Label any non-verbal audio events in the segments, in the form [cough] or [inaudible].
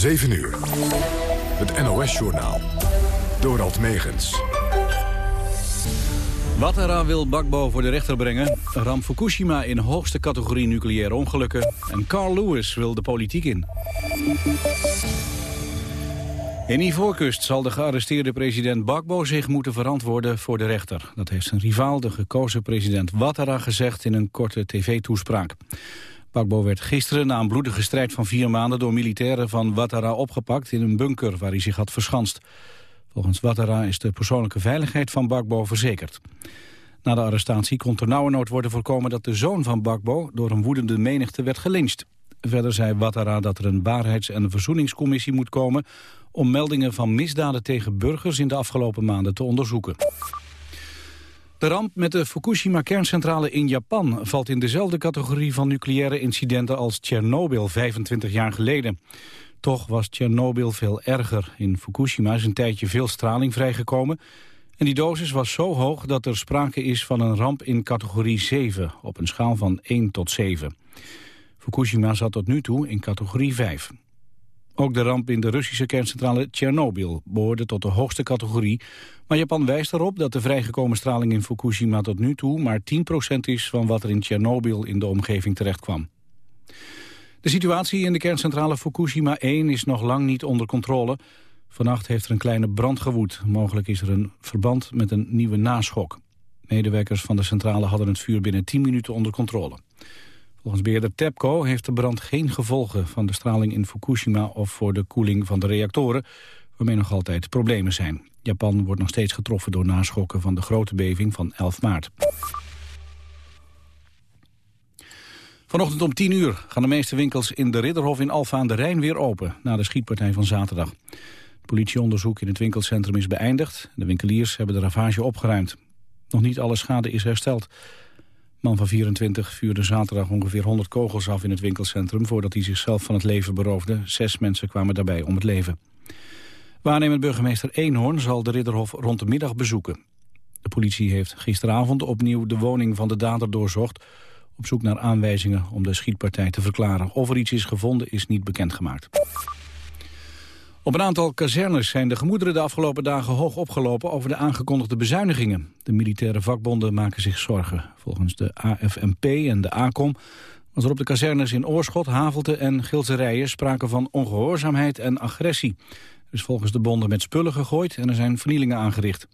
7 uur. Het NOS-journaal. Dorald Megens. Watara wil Bakbo voor de rechter brengen. Ramp Fukushima in hoogste categorie nucleaire ongelukken. En Carl Lewis wil de politiek in. In Ivoorkust zal de gearresteerde president Bakbo zich moeten verantwoorden voor de rechter. Dat heeft zijn rivaal, de gekozen president Ouattara, gezegd in een korte tv-toespraak. Bakbo werd gisteren na een bloedige strijd van vier maanden door militairen van Ouattara opgepakt in een bunker waar hij zich had verschanst. Volgens Ouattara is de persoonlijke veiligheid van Bakbo verzekerd. Na de arrestatie kon ternauwernood worden voorkomen dat de zoon van Bakbo door een woedende menigte werd gelyncht. Verder zei Ouattara dat er een waarheids- en verzoeningscommissie moet komen om meldingen van misdaden tegen burgers in de afgelopen maanden te onderzoeken. De ramp met de Fukushima-kerncentrale in Japan valt in dezelfde categorie van nucleaire incidenten als Tsjernobyl 25 jaar geleden. Toch was Tsjernobyl veel erger. In Fukushima is een tijdje veel straling vrijgekomen en die dosis was zo hoog dat er sprake is van een ramp in categorie 7 op een schaal van 1 tot 7. Fukushima zat tot nu toe in categorie 5. Ook de ramp in de Russische kerncentrale Tsjernobyl behoorde tot de hoogste categorie. Maar Japan wijst erop dat de vrijgekomen straling in Fukushima tot nu toe maar 10% is van wat er in Tsjernobyl in de omgeving terecht kwam. De situatie in de kerncentrale Fukushima 1 is nog lang niet onder controle. Vannacht heeft er een kleine brand gewoed. Mogelijk is er een verband met een nieuwe naschok. Medewerkers van de centrale hadden het vuur binnen 10 minuten onder controle. Volgens beheerder TEPCO heeft de brand geen gevolgen van de straling in Fukushima of voor de koeling van de reactoren, waarmee nog altijd problemen zijn. Japan wordt nog steeds getroffen door naschokken van de grote beving van 11 maart. Vanochtend om 10 uur gaan de meeste winkels in de Ridderhof in Alfa aan de Rijn weer open, na de schietpartij van zaterdag. Het politieonderzoek in het winkelcentrum is beëindigd. De winkeliers hebben de ravage opgeruimd. Nog niet alle schade is hersteld. Man van 24 vuurde zaterdag ongeveer 100 kogels af in het winkelcentrum... voordat hij zichzelf van het leven beroofde. Zes mensen kwamen daarbij om het leven. Waarnemend burgemeester Eenhoorn zal de Ridderhof rond de middag bezoeken. De politie heeft gisteravond opnieuw de woning van de dader doorzocht... op zoek naar aanwijzingen om de schietpartij te verklaren. Of er iets is gevonden is niet bekendgemaakt. Op een aantal kazernes zijn de gemoederen de afgelopen dagen hoog opgelopen over de aangekondigde bezuinigingen. De militaire vakbonden maken zich zorgen. Volgens de AFMP en de ACOM was er op de kazernes in Oorschot, Havelte en Gilserijen sprake van ongehoorzaamheid en agressie. Er is volgens de bonden met spullen gegooid en er zijn vernielingen aangericht.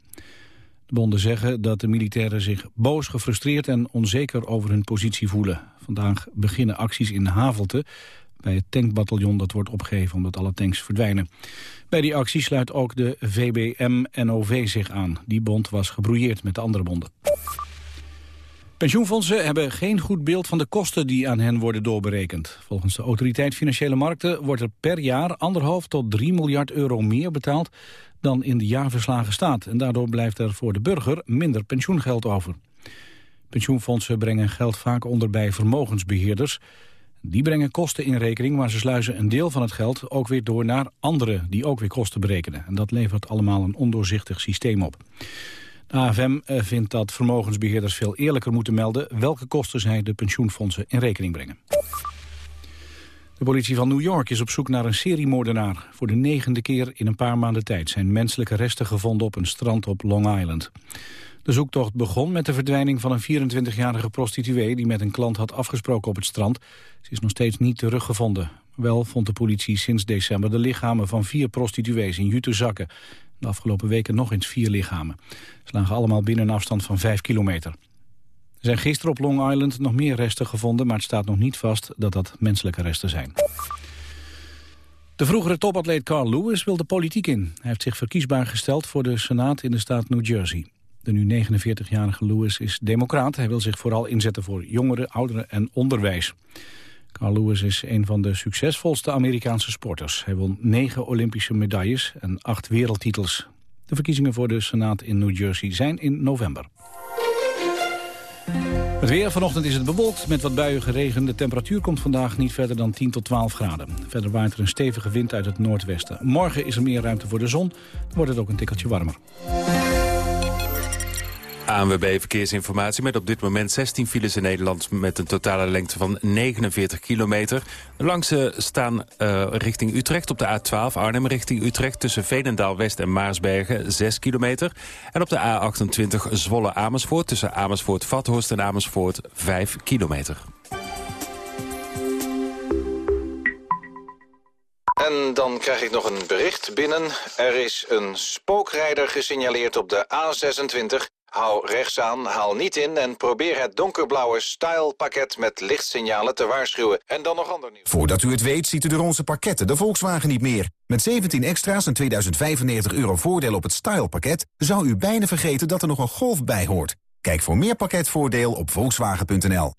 De bonden zeggen dat de militairen zich boos, gefrustreerd en onzeker over hun positie voelen. Vandaag beginnen acties in Havelte bij het tankbataljon dat wordt opgegeven omdat alle tanks verdwijnen. Bij die actie sluit ook de VBM-NOV zich aan. Die bond was gebrouilleerd met de andere bonden. Pensioenfondsen hebben geen goed beeld van de kosten die aan hen worden doorberekend. Volgens de autoriteit Financiële Markten wordt er per jaar anderhalf tot 3 miljard euro meer betaald dan in de jaarverslagen staat. En daardoor blijft er voor de burger minder pensioengeld over. Pensioenfondsen brengen geld vaak onder bij vermogensbeheerders. Die brengen kosten in rekening, maar ze sluizen een deel van het geld ook weer door naar anderen die ook weer kosten berekenen. En dat levert allemaal een ondoorzichtig systeem op. De AFM eh, vindt dat vermogensbeheerders veel eerlijker moeten melden welke kosten zij de pensioenfondsen in rekening brengen. De politie van New York is op zoek naar een seriemoordenaar. Voor de negende keer in een paar maanden tijd zijn menselijke resten gevonden op een strand op Long Island. De zoektocht begon met de verdwijning van een 24-jarige prostituee... die met een klant had afgesproken op het strand. Ze is nog steeds niet teruggevonden. Wel vond de politie sinds december de lichamen van vier prostituees in jute zakken. De afgelopen weken nog eens vier lichamen. Ze lagen allemaal binnen een afstand van vijf kilometer. Er zijn gisteren op Long Island nog meer resten gevonden... maar het staat nog niet vast dat dat menselijke resten zijn. De vroegere topatleet Carl Lewis wil de politiek in. Hij heeft zich verkiesbaar gesteld voor de Senaat in de staat New Jersey. De nu 49-jarige Lewis is democraat. Hij wil zich vooral inzetten voor jongeren, ouderen en onderwijs. Carl Lewis is een van de succesvolste Amerikaanse sporters. Hij won negen Olympische medailles en acht wereldtitels. De verkiezingen voor de Senaat in New Jersey zijn in november. Het weer vanochtend is het bewolkt met wat buien geregen. De temperatuur komt vandaag niet verder dan 10 tot 12 graden. Verder waait er een stevige wind uit het noordwesten. Morgen is er meer ruimte voor de zon. Dan wordt het ook een tikkeltje warmer. ANWB Verkeersinformatie met op dit moment 16 files in Nederland... met een totale lengte van 49 kilometer. De langste staan uh, richting Utrecht op de A12, Arnhem richting Utrecht... tussen Veenendaal-West en Maarsbergen, 6 kilometer. En op de A28 Zwolle-Amersfoort tussen Amersfoort-Vathorst en Amersfoort, 5 kilometer. En dan krijg ik nog een bericht binnen. Er is een spookrijder gesignaleerd op de A26 Hou rechts aan, haal niet in en probeer het donkerblauwe Style-pakket met lichtsignalen te waarschuwen. En dan nog ander nieuws. Voordat u het weet ziet u de onze pakketten de Volkswagen niet meer. Met 17 extra's en 2095 euro voordeel op het Style-pakket... zou u bijna vergeten dat er nog een Golf bij hoort. Kijk voor meer pakketvoordeel op volkswagen.nl.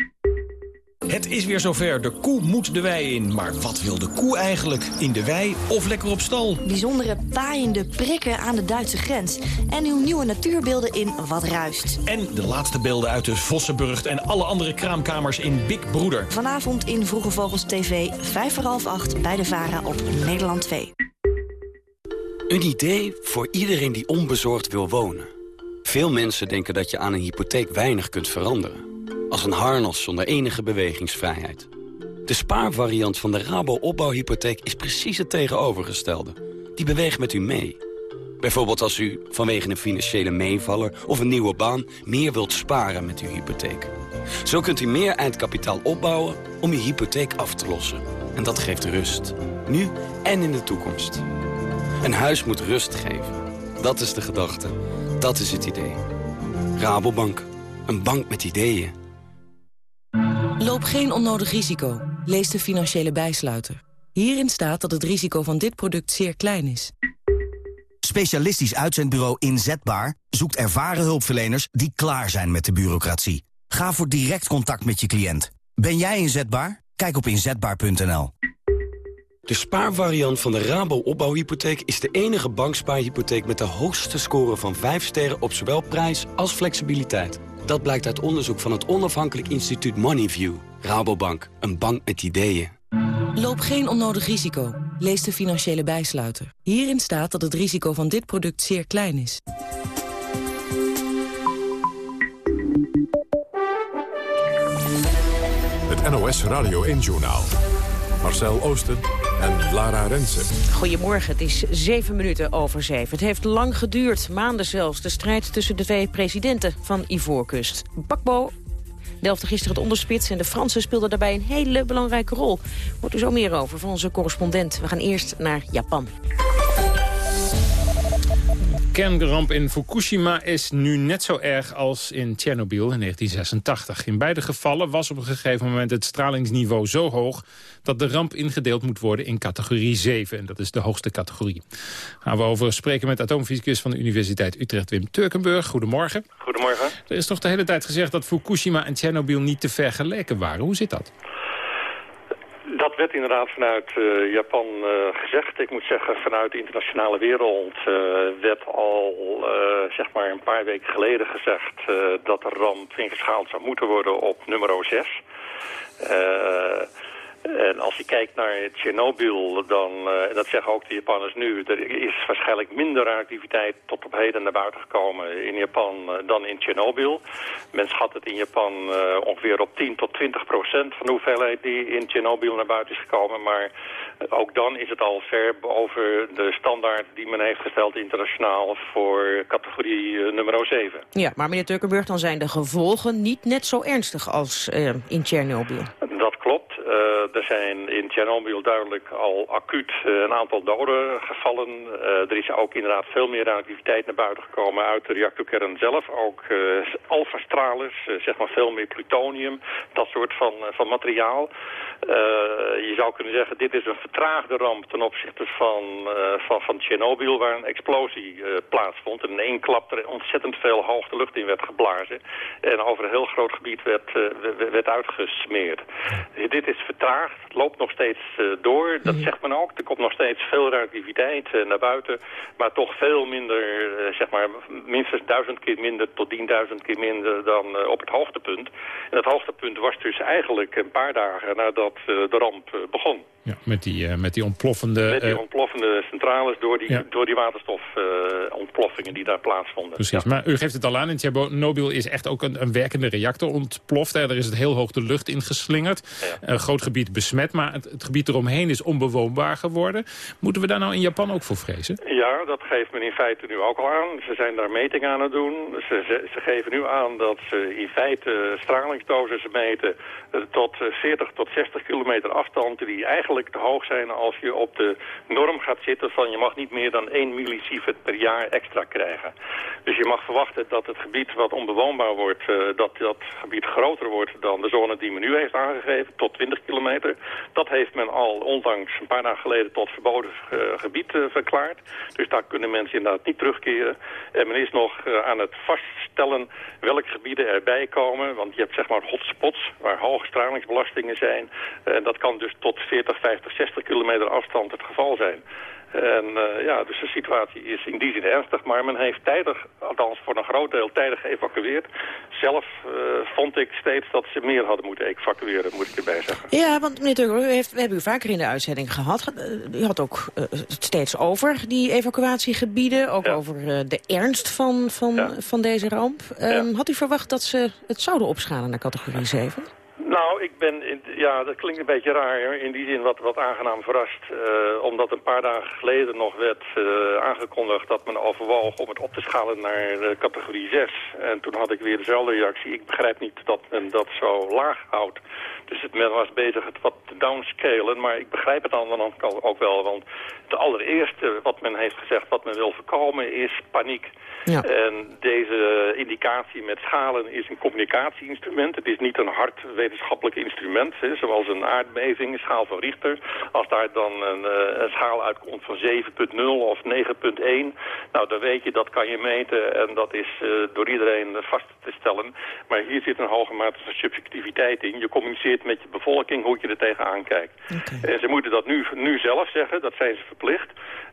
Het is weer zover. De koe moet de wei in. Maar wat wil de koe eigenlijk? In de wei of lekker op stal? Bijzondere paaiende prikken aan de Duitse grens. En uw nieuwe natuurbeelden in Wat Ruist. En de laatste beelden uit de Vossenburgt en alle andere kraamkamers in Big Broeder. Vanavond in Vroege Vogels TV, 5 voor half 8 bij de VARA op Nederland 2. Een idee voor iedereen die onbezorgd wil wonen. Veel mensen denken dat je aan een hypotheek weinig kunt veranderen. Als een harnas zonder enige bewegingsvrijheid. De spaarvariant van de Rabo-opbouwhypotheek is precies het tegenovergestelde. Die beweegt met u mee. Bijvoorbeeld als u vanwege een financiële meevaller of een nieuwe baan... meer wilt sparen met uw hypotheek. Zo kunt u meer eindkapitaal opbouwen om uw hypotheek af te lossen. En dat geeft rust. Nu en in de toekomst. Een huis moet rust geven. Dat is de gedachte. Dat is het idee. Rabobank. Een bank met ideeën. Loop geen onnodig risico. Lees de financiële bijsluiter. Hierin staat dat het risico van dit product zeer klein is. Specialistisch uitzendbureau Inzetbaar zoekt ervaren hulpverleners die klaar zijn met de bureaucratie. Ga voor direct contact met je cliënt. Ben jij inzetbaar? Kijk op inzetbaar.nl. De spaarvariant van de Rabo-opbouwhypotheek is de enige bankspaarhypotheek met de hoogste score van 5 sterren op zowel prijs als flexibiliteit. Dat blijkt uit onderzoek van het onafhankelijk instituut Moneyview. Rabobank, een bank met ideeën. Loop geen onnodig risico. Lees de financiële bijsluiter. Hierin staat dat het risico van dit product zeer klein is. Het NOS Radio 1 Journaal. Marcel Oosten en Lara Rensen. Goedemorgen, het is zeven minuten over zeven. Het heeft lang geduurd, maanden zelfs, de strijd tussen de twee presidenten van Ivoorkust. Bakbo delfde gisteren het onderspits en de Fransen speelden daarbij een hele belangrijke rol. Wordt er zo meer over van onze correspondent. We gaan eerst naar Japan kernramp in Fukushima is nu net zo erg als in Tsjernobyl in 1986. In beide gevallen was op een gegeven moment het stralingsniveau zo hoog... dat de ramp ingedeeld moet worden in categorie 7. En dat is de hoogste categorie. Gaan we over spreken met atoomfysicus van de Universiteit Utrecht, Wim Turkenburg. Goedemorgen. Goedemorgen. Er is toch de hele tijd gezegd dat Fukushima en Tsjernobyl niet te vergelijken waren. Hoe zit dat? Dat werd inderdaad vanuit uh, Japan uh, gezegd. Ik moet zeggen, vanuit de internationale wereld werd al zeg maar een paar weken geleden gezegd dat de ramp ingeschaald zou moeten worden op nummer 6. En als je kijkt naar Tsjernobyl, dan, en dat zeggen ook de Japanners nu... er is waarschijnlijk minder activiteit tot op heden naar buiten gekomen in Japan uh, dan in Tsjernobyl. Men schat het in Japan uh, ongeveer op 10 tot 20 procent van de hoeveelheid die in Tsjernobyl naar buiten is gekomen. Maar ook dan is het al ver over de standaard die men heeft gesteld internationaal voor categorie nummer 7. Ja, maar meneer Turkenburg, dan zijn de gevolgen niet net zo ernstig als in Tsjernobyl. Dat klopt. Uh, er zijn in Tsjernobyl duidelijk al acuut een aantal doden gevallen. Er is ook inderdaad veel meer activiteit naar buiten gekomen uit de reactorkern zelf. Ook alfa-stralers, zeg maar veel meer plutonium, dat soort van, van materiaal. je zou kunnen zeggen, dit is een vertraagde ramp ten opzichte van, van, van Tsjernobyl, waar een explosie plaatsvond. En in één klap er ontzettend veel hoogte lucht in werd geblazen. En over een heel groot gebied werd, werd uitgesmeerd. Dit is vertraagd, het loopt nog steeds uh, door. Dat zegt men ook. Er komt nog steeds veel radioactiviteit uh, naar buiten. Maar toch veel minder, uh, zeg maar, minstens duizend keer minder tot tienduizend keer minder dan op het hoogtepunt. En het hoogtepunt was dus eigenlijk een paar dagen nadat de ramp begon. Ja, met die, uh, met die ontploffende... Met die ontploffende centrales door die, ja. door die waterstofontploffingen die daar plaatsvonden. Precies, ja. maar u geeft het al aan, in Tsjernobyl is echt ook een, een werkende reactor ontploft. Hè. Er is het heel hoog de lucht ingeslingerd. Ja. Een groot gebied besmet, maar het, het, gebied eromheen is onbewoonbaar geworden. Moeten we daar nou in Japan ook voor vrezen? Ja, dat geeft men in feite nu ook al aan. Ze zijn daar metingen aan het doen. Ze, ze, ze geven nu aan dat ze in feite stralingsdoses meten tot 40 tot 60 kilometer afstand die eigenlijk te hoog zijn als je op de norm gaat zitten van je mag niet meer dan 1 millisievert per jaar extra krijgen. Dus je mag verwachten dat het gebied wat onbewoonbaar wordt, uh, dat dat gebied groter wordt dan de zone die men nu heeft aangegeven, tot 20 kilometer. Dat heeft men al ondanks een paar dagen geleden tot verboden uh, gebied uh, verklaard. Dus daar kunnen mensen inderdaad niet terugkeren. En men is nog aan het vaststellen welke gebieden erbij komen, want je hebt zeg maar hotspots waar hoge stralingsbelastingen zijn. En dat kan dus tot 40, 50, 60 kilometer afstand het geval zijn. En uh, ja, dus de situatie is in die zin ernstig. Maar men heeft tijdig, althans voor een groot deel tijdig geëvacueerd. Zelf uh, vond ik steeds dat ze meer hadden moeten evacueren, moet ik erbij zeggen. Ja, want meneer Turger, u heeft, we hebben u vaker in de uitzending gehad. U had ook uh, het steeds over die evacuatiegebieden. Ook ja. over de ernst van, van, ja. van deze ramp. Um, had u verwacht dat ze het zouden opschalen naar categorie 7? Nou, ik ben, in, ja, dat klinkt een beetje raar, in die zin wat, wat aangenaam verrast. Uh, omdat een paar dagen geleden nog werd uh, aangekondigd dat men overwoog om het op te schalen naar uh, categorie 6. En toen had ik weer dezelfde reactie. Ik begrijp niet dat men dat zo laag houdt. Dus het, men was bezig het wat te downscalen, maar ik begrijp het aan de andere kant ook wel. Want het allereerste wat men heeft gezegd, wat men wil voorkomen, is paniek. Ja. En deze indicatie met schalen is een communicatieinstrument. Het is niet een hard wetenschappelijk instrument, hè, zoals een aardbeving, een schaal van Richter. Als daar dan een, een schaal uitkomt van 7.0 of 9.1, nou dan weet je, dat kan je meten en dat is uh, door iedereen vast te stellen. Maar hier zit een hoge mate van subjectiviteit in. Je communiceert met je bevolking hoe je er tegenaan kijkt. Okay. En ze moeten dat nu, nu zelf zeggen, dat zijn ze verplicht.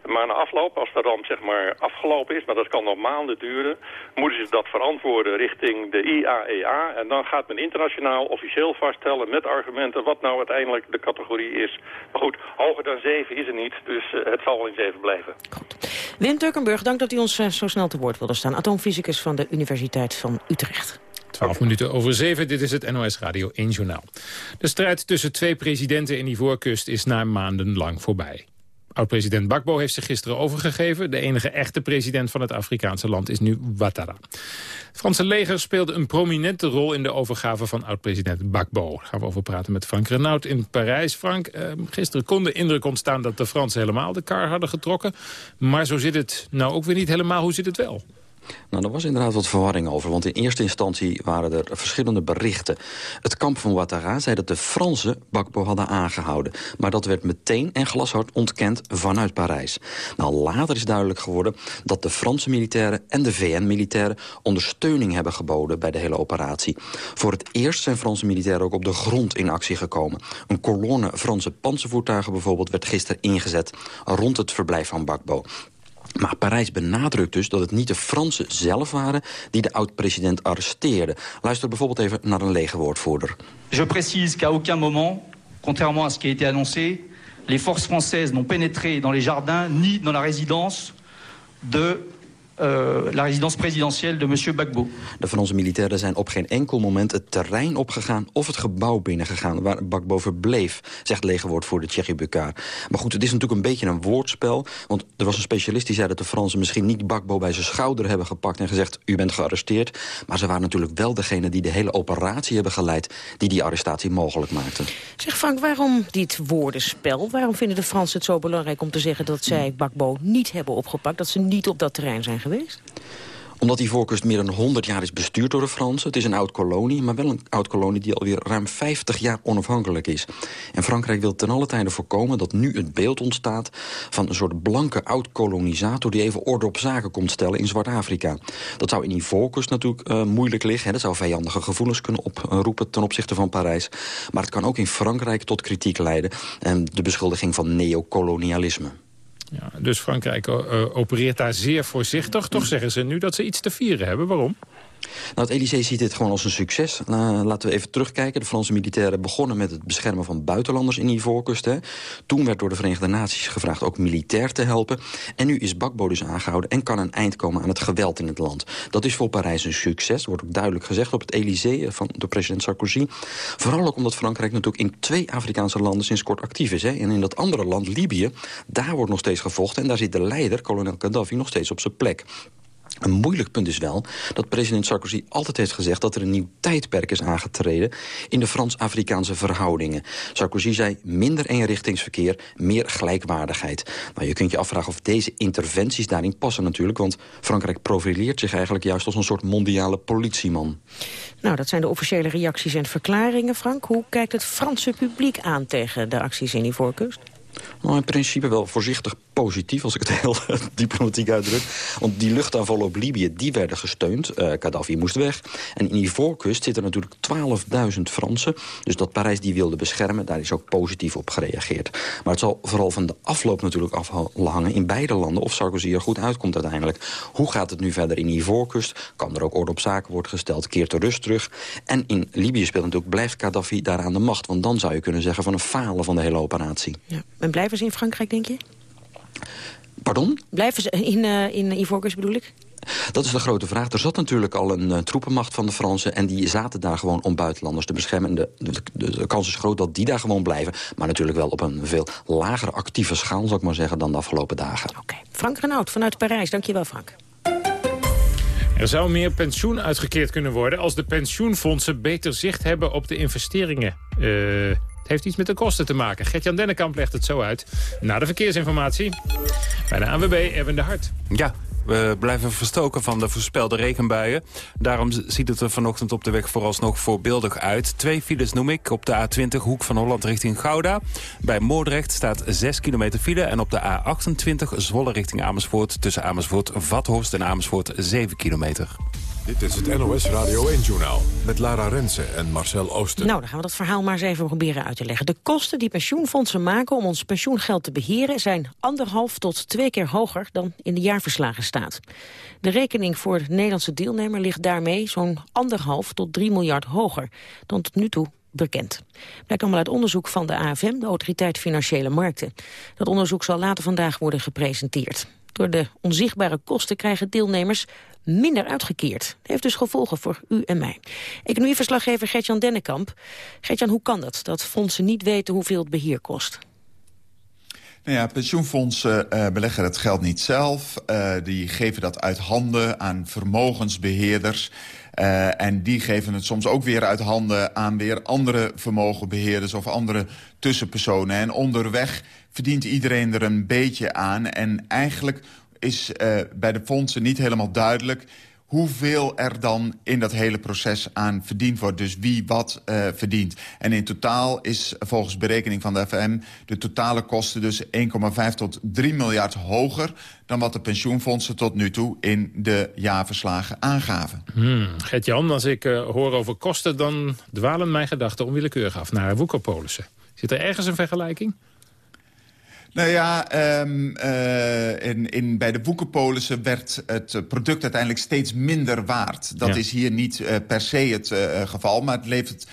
Maar na afloop, als de ramp zeg maar afgelopen is, maar dat kan nog maanden duren, moeten ze dat verantwoorden richting de IAEA. En dan gaat men internationaal officieel vaststellen met argumenten wat nou uiteindelijk de categorie is. Maar goed, hoger dan 7 is er niet, dus uh, het zal wel in 7 blijven. Goed. Wim Turkenburg, dank dat u ons uh, zo snel te woord wilde staan. Atoomfysicus van de Universiteit van Utrecht. 12 minuten over 7, dit is het NOS Radio 1 Journaal. De strijd tussen twee presidenten in Ivoorkust is na maanden lang voorbij. Oud-president Bakbo heeft zich gisteren overgegeven. De enige echte president van het Afrikaanse land is nu Ouattara. Het Franse leger speelde een prominente rol in de overgave van oud-president Bakbo. Daar gaan we over praten met Frank Renaud in Parijs. Frank, eh, gisteren kon de indruk ontstaan dat de Fransen helemaal de kar hadden getrokken. Maar zo zit het nou ook weer niet helemaal. Hoe zit het wel? Nou, er was inderdaad wat verwarring over. Want in eerste instantie waren er verschillende berichten. Het kamp van Ouattara zei dat de Fransen Bakbo hadden aangehouden. Maar dat werd meteen en glashard ontkend vanuit Parijs. Nou, later is duidelijk geworden dat de Franse militairen en de VN-militairen ondersteuning hebben geboden bij de hele operatie. Voor het eerst zijn Franse militairen ook op de grond in actie gekomen. Een kolonne Franse panzervoertuigen bijvoorbeeld werd gisteren ingezet rond het verblijf van Bakbo. Maar Parijs benadrukt dus dat het niet de Fransen zelf waren... die de oud-president arresteerden. Luister bijvoorbeeld even naar een legerwoordvoerder. Je précise qu'à aucun moment, contrairement à ce qui a été annoncé... les forces françaises n'ont pénétré dans les jardins ni dans la résidence de uh, la résidence présidentielle de monsieur Gbagbo. De Franse militairen zijn op geen enkel moment het terrein opgegaan... of het gebouw binnengegaan waar Gbagbo verbleef, zegt legerwoordvoerder Thierry Bucard. Maar goed, het is natuurlijk een beetje een woordspel. Want er was een specialist die zei dat de Fransen misschien niet Gbagbo bij zijn schouder hebben gepakt... en gezegd, u bent gearresteerd. Maar ze waren natuurlijk wel degene die de hele operatie hebben geleid... die die arrestatie mogelijk maakte. Zeg Frank, waarom dit woordenspel? Waarom vinden de Fransen het zo belangrijk om te zeggen... dat zij Gbagbo niet hebben opgepakt, dat ze niet op dat terrein zijn Omdat die voorkust meer dan 100 jaar is bestuurd door de Fransen. Het is een oud-kolonie, maar wel een oud-kolonie die alweer ruim 50 jaar onafhankelijk is. En Frankrijk wil ten alle tijde voorkomen dat nu het beeld ontstaat... van een soort blanke oud-kolonisator die even orde op zaken komt stellen in Zwart-Afrika. Dat zou in die voorkust natuurlijk uh, moeilijk liggen. Hè. Dat zou vijandige gevoelens kunnen oproepen ten opzichte van Parijs. Maar het kan ook in Frankrijk tot kritiek leiden. En de beschuldiging van neocolonialisme. Ja, dus Frankrijk uh, opereert daar zeer voorzichtig. Toch zeggen ze nu dat ze iets te vieren hebben. Waarom? Nou, het Elysée ziet dit gewoon als een succes. Laten we even terugkijken. De Franse militairen begonnen met het beschermen van buitenlanders in Ivoorkust. Hè. Toen werd door de Verenigde Naties gevraagd ook militair te helpen. En nu is Bakbo dus aangehouden en kan een eind komen aan het geweld in het land. Dat is voor Parijs een succes, wordt ook duidelijk gezegd op het Elysée van de president Sarkozy. Vooral ook omdat Frankrijk natuurlijk in twee Afrikaanse landen sinds kort actief is. Hè. En in dat andere land, Libië, daar wordt nog steeds gevochten. En daar zit de leider, kolonel Gaddafi, nog steeds op zijn plek. Een moeilijk punt is wel dat president Sarkozy altijd heeft gezegd... dat er een nieuw tijdperk is aangetreden in de Frans-Afrikaanse verhoudingen. Sarkozy zei minder eenrichtingsverkeer, meer gelijkwaardigheid. Nou, je kunt je afvragen of deze interventies daarin passen natuurlijk... want Frankrijk profileert zich eigenlijk juist als een soort mondiale politieman. Nou, dat zijn de officiële reacties en verklaringen, Frank. Hoe kijkt het Franse publiek aan tegen de acties in die voorkust? Nou, in principe wel voorzichtig positief, als ik het heel [laughs] diplomatiek uitdruk. Want die luchtaanvallen op Libië, die werden gesteund. Uh, Gaddafi moest weg. En in die voorkust zitten natuurlijk 12.000 Fransen. Dus dat Parijs die wilde beschermen, daar is ook positief op gereageerd. Maar het zal vooral van de afloop natuurlijk afhangen in beide landen... of Sarkozy er goed uitkomt uiteindelijk. Hoe gaat het nu verder in die voorkust? Kan er ook orde op zaken worden gesteld? Keert de rust terug? En in Libië speelt natuurlijk, blijft Gaddafi daar aan de macht? Want dan zou je kunnen zeggen van een falen van de hele operatie. Ja. En blijven ze in Frankrijk, denk je? Pardon? Blijven ze in, uh, in Ivoorkust bedoel ik? Dat is de grote vraag. Er zat natuurlijk al een uh, troepenmacht van de Fransen... en die zaten daar gewoon om buitenlanders te beschermen. De, de, de, kans is groot dat die daar gewoon blijven. Maar natuurlijk wel op een veel lagere actieve schaal... zou ik maar zeggen, dan de afgelopen dagen. Oké. Frank Renaud vanuit Parijs. Dankjewel, Frank. Er zou meer pensioen uitgekeerd kunnen worden... als de pensioenfondsen beter zicht hebben op de investeringen. Uh, het heeft iets met de kosten te maken. Gert-Jan Dennekamp legt het zo uit. Na de verkeersinformatie bij de ANWB Erwin de Hart. Ja, we blijven verstoken van de voorspelde regenbuien. Daarom ziet het er vanochtend op de weg vooralsnog voorbeeldig uit. Twee files noem ik. Op de A20 Hoek van Holland richting Gouda. Bij Moordrecht staat 6 kilometer file. En op de A28 Zwolle richting Amersfoort... tussen Amersfoort, Vathorst en Amersfoort 7 kilometer. Dit is het NOS Radio 1-journaal met Lara Rensen en Marcel Ooster. Nou, dan gaan we dat verhaal maar eens even proberen uit te leggen. De kosten die pensioenfondsen maken om ons pensioengeld te beheren... zijn anderhalf tot twee keer hoger dan in de jaarverslagen staat. De rekening voor de Nederlandse deelnemer ligt daarmee... zo'n anderhalf tot drie miljard hoger dan tot nu toe bekend. Blijkt allemaal uit onderzoek van de AFM, de Autoriteit Financiële Markten. Dat onderzoek zal later vandaag worden gepresenteerd. Door de onzichtbare kosten krijgen deelnemers minder uitgekeerd. Dat heeft dus gevolgen voor u en mij. Economieverslaggever Gertjan Dennekamp. Gertjan, hoe kan dat, dat fondsen niet weten hoeveel het beheer kost? Nou ja, pensioenfondsen uh, beleggen het geld niet zelf. Uh, die geven dat uit handen aan vermogensbeheerders. Uh, en die geven het soms ook weer uit handen aan weer andere vermogenbeheerders... of andere tussenpersonen. En onderweg verdient iedereen er een beetje aan. En eigenlijk is uh, bij de fondsen niet helemaal duidelijk hoeveel er dan in dat hele proces aan verdiend wordt. Dus wie wat uh, verdient. En in totaal is volgens berekening van de FM... de totale kosten dus 1,5 tot 3 miljard hoger... dan wat de pensioenfondsen tot nu toe in de jaarverslagen aangaven. Hmm. Gert-Jan, als ik uh, hoor over kosten... dan dwalen mijn gedachten onwillekeurig af naar woekerpolissen. Zit er ergens een vergelijking? Nou ja, um, uh, in, in, bij de woekerpolissen werd het product uiteindelijk steeds minder waard. Dat ja. is hier niet uh, per se het uh, geval, maar het levert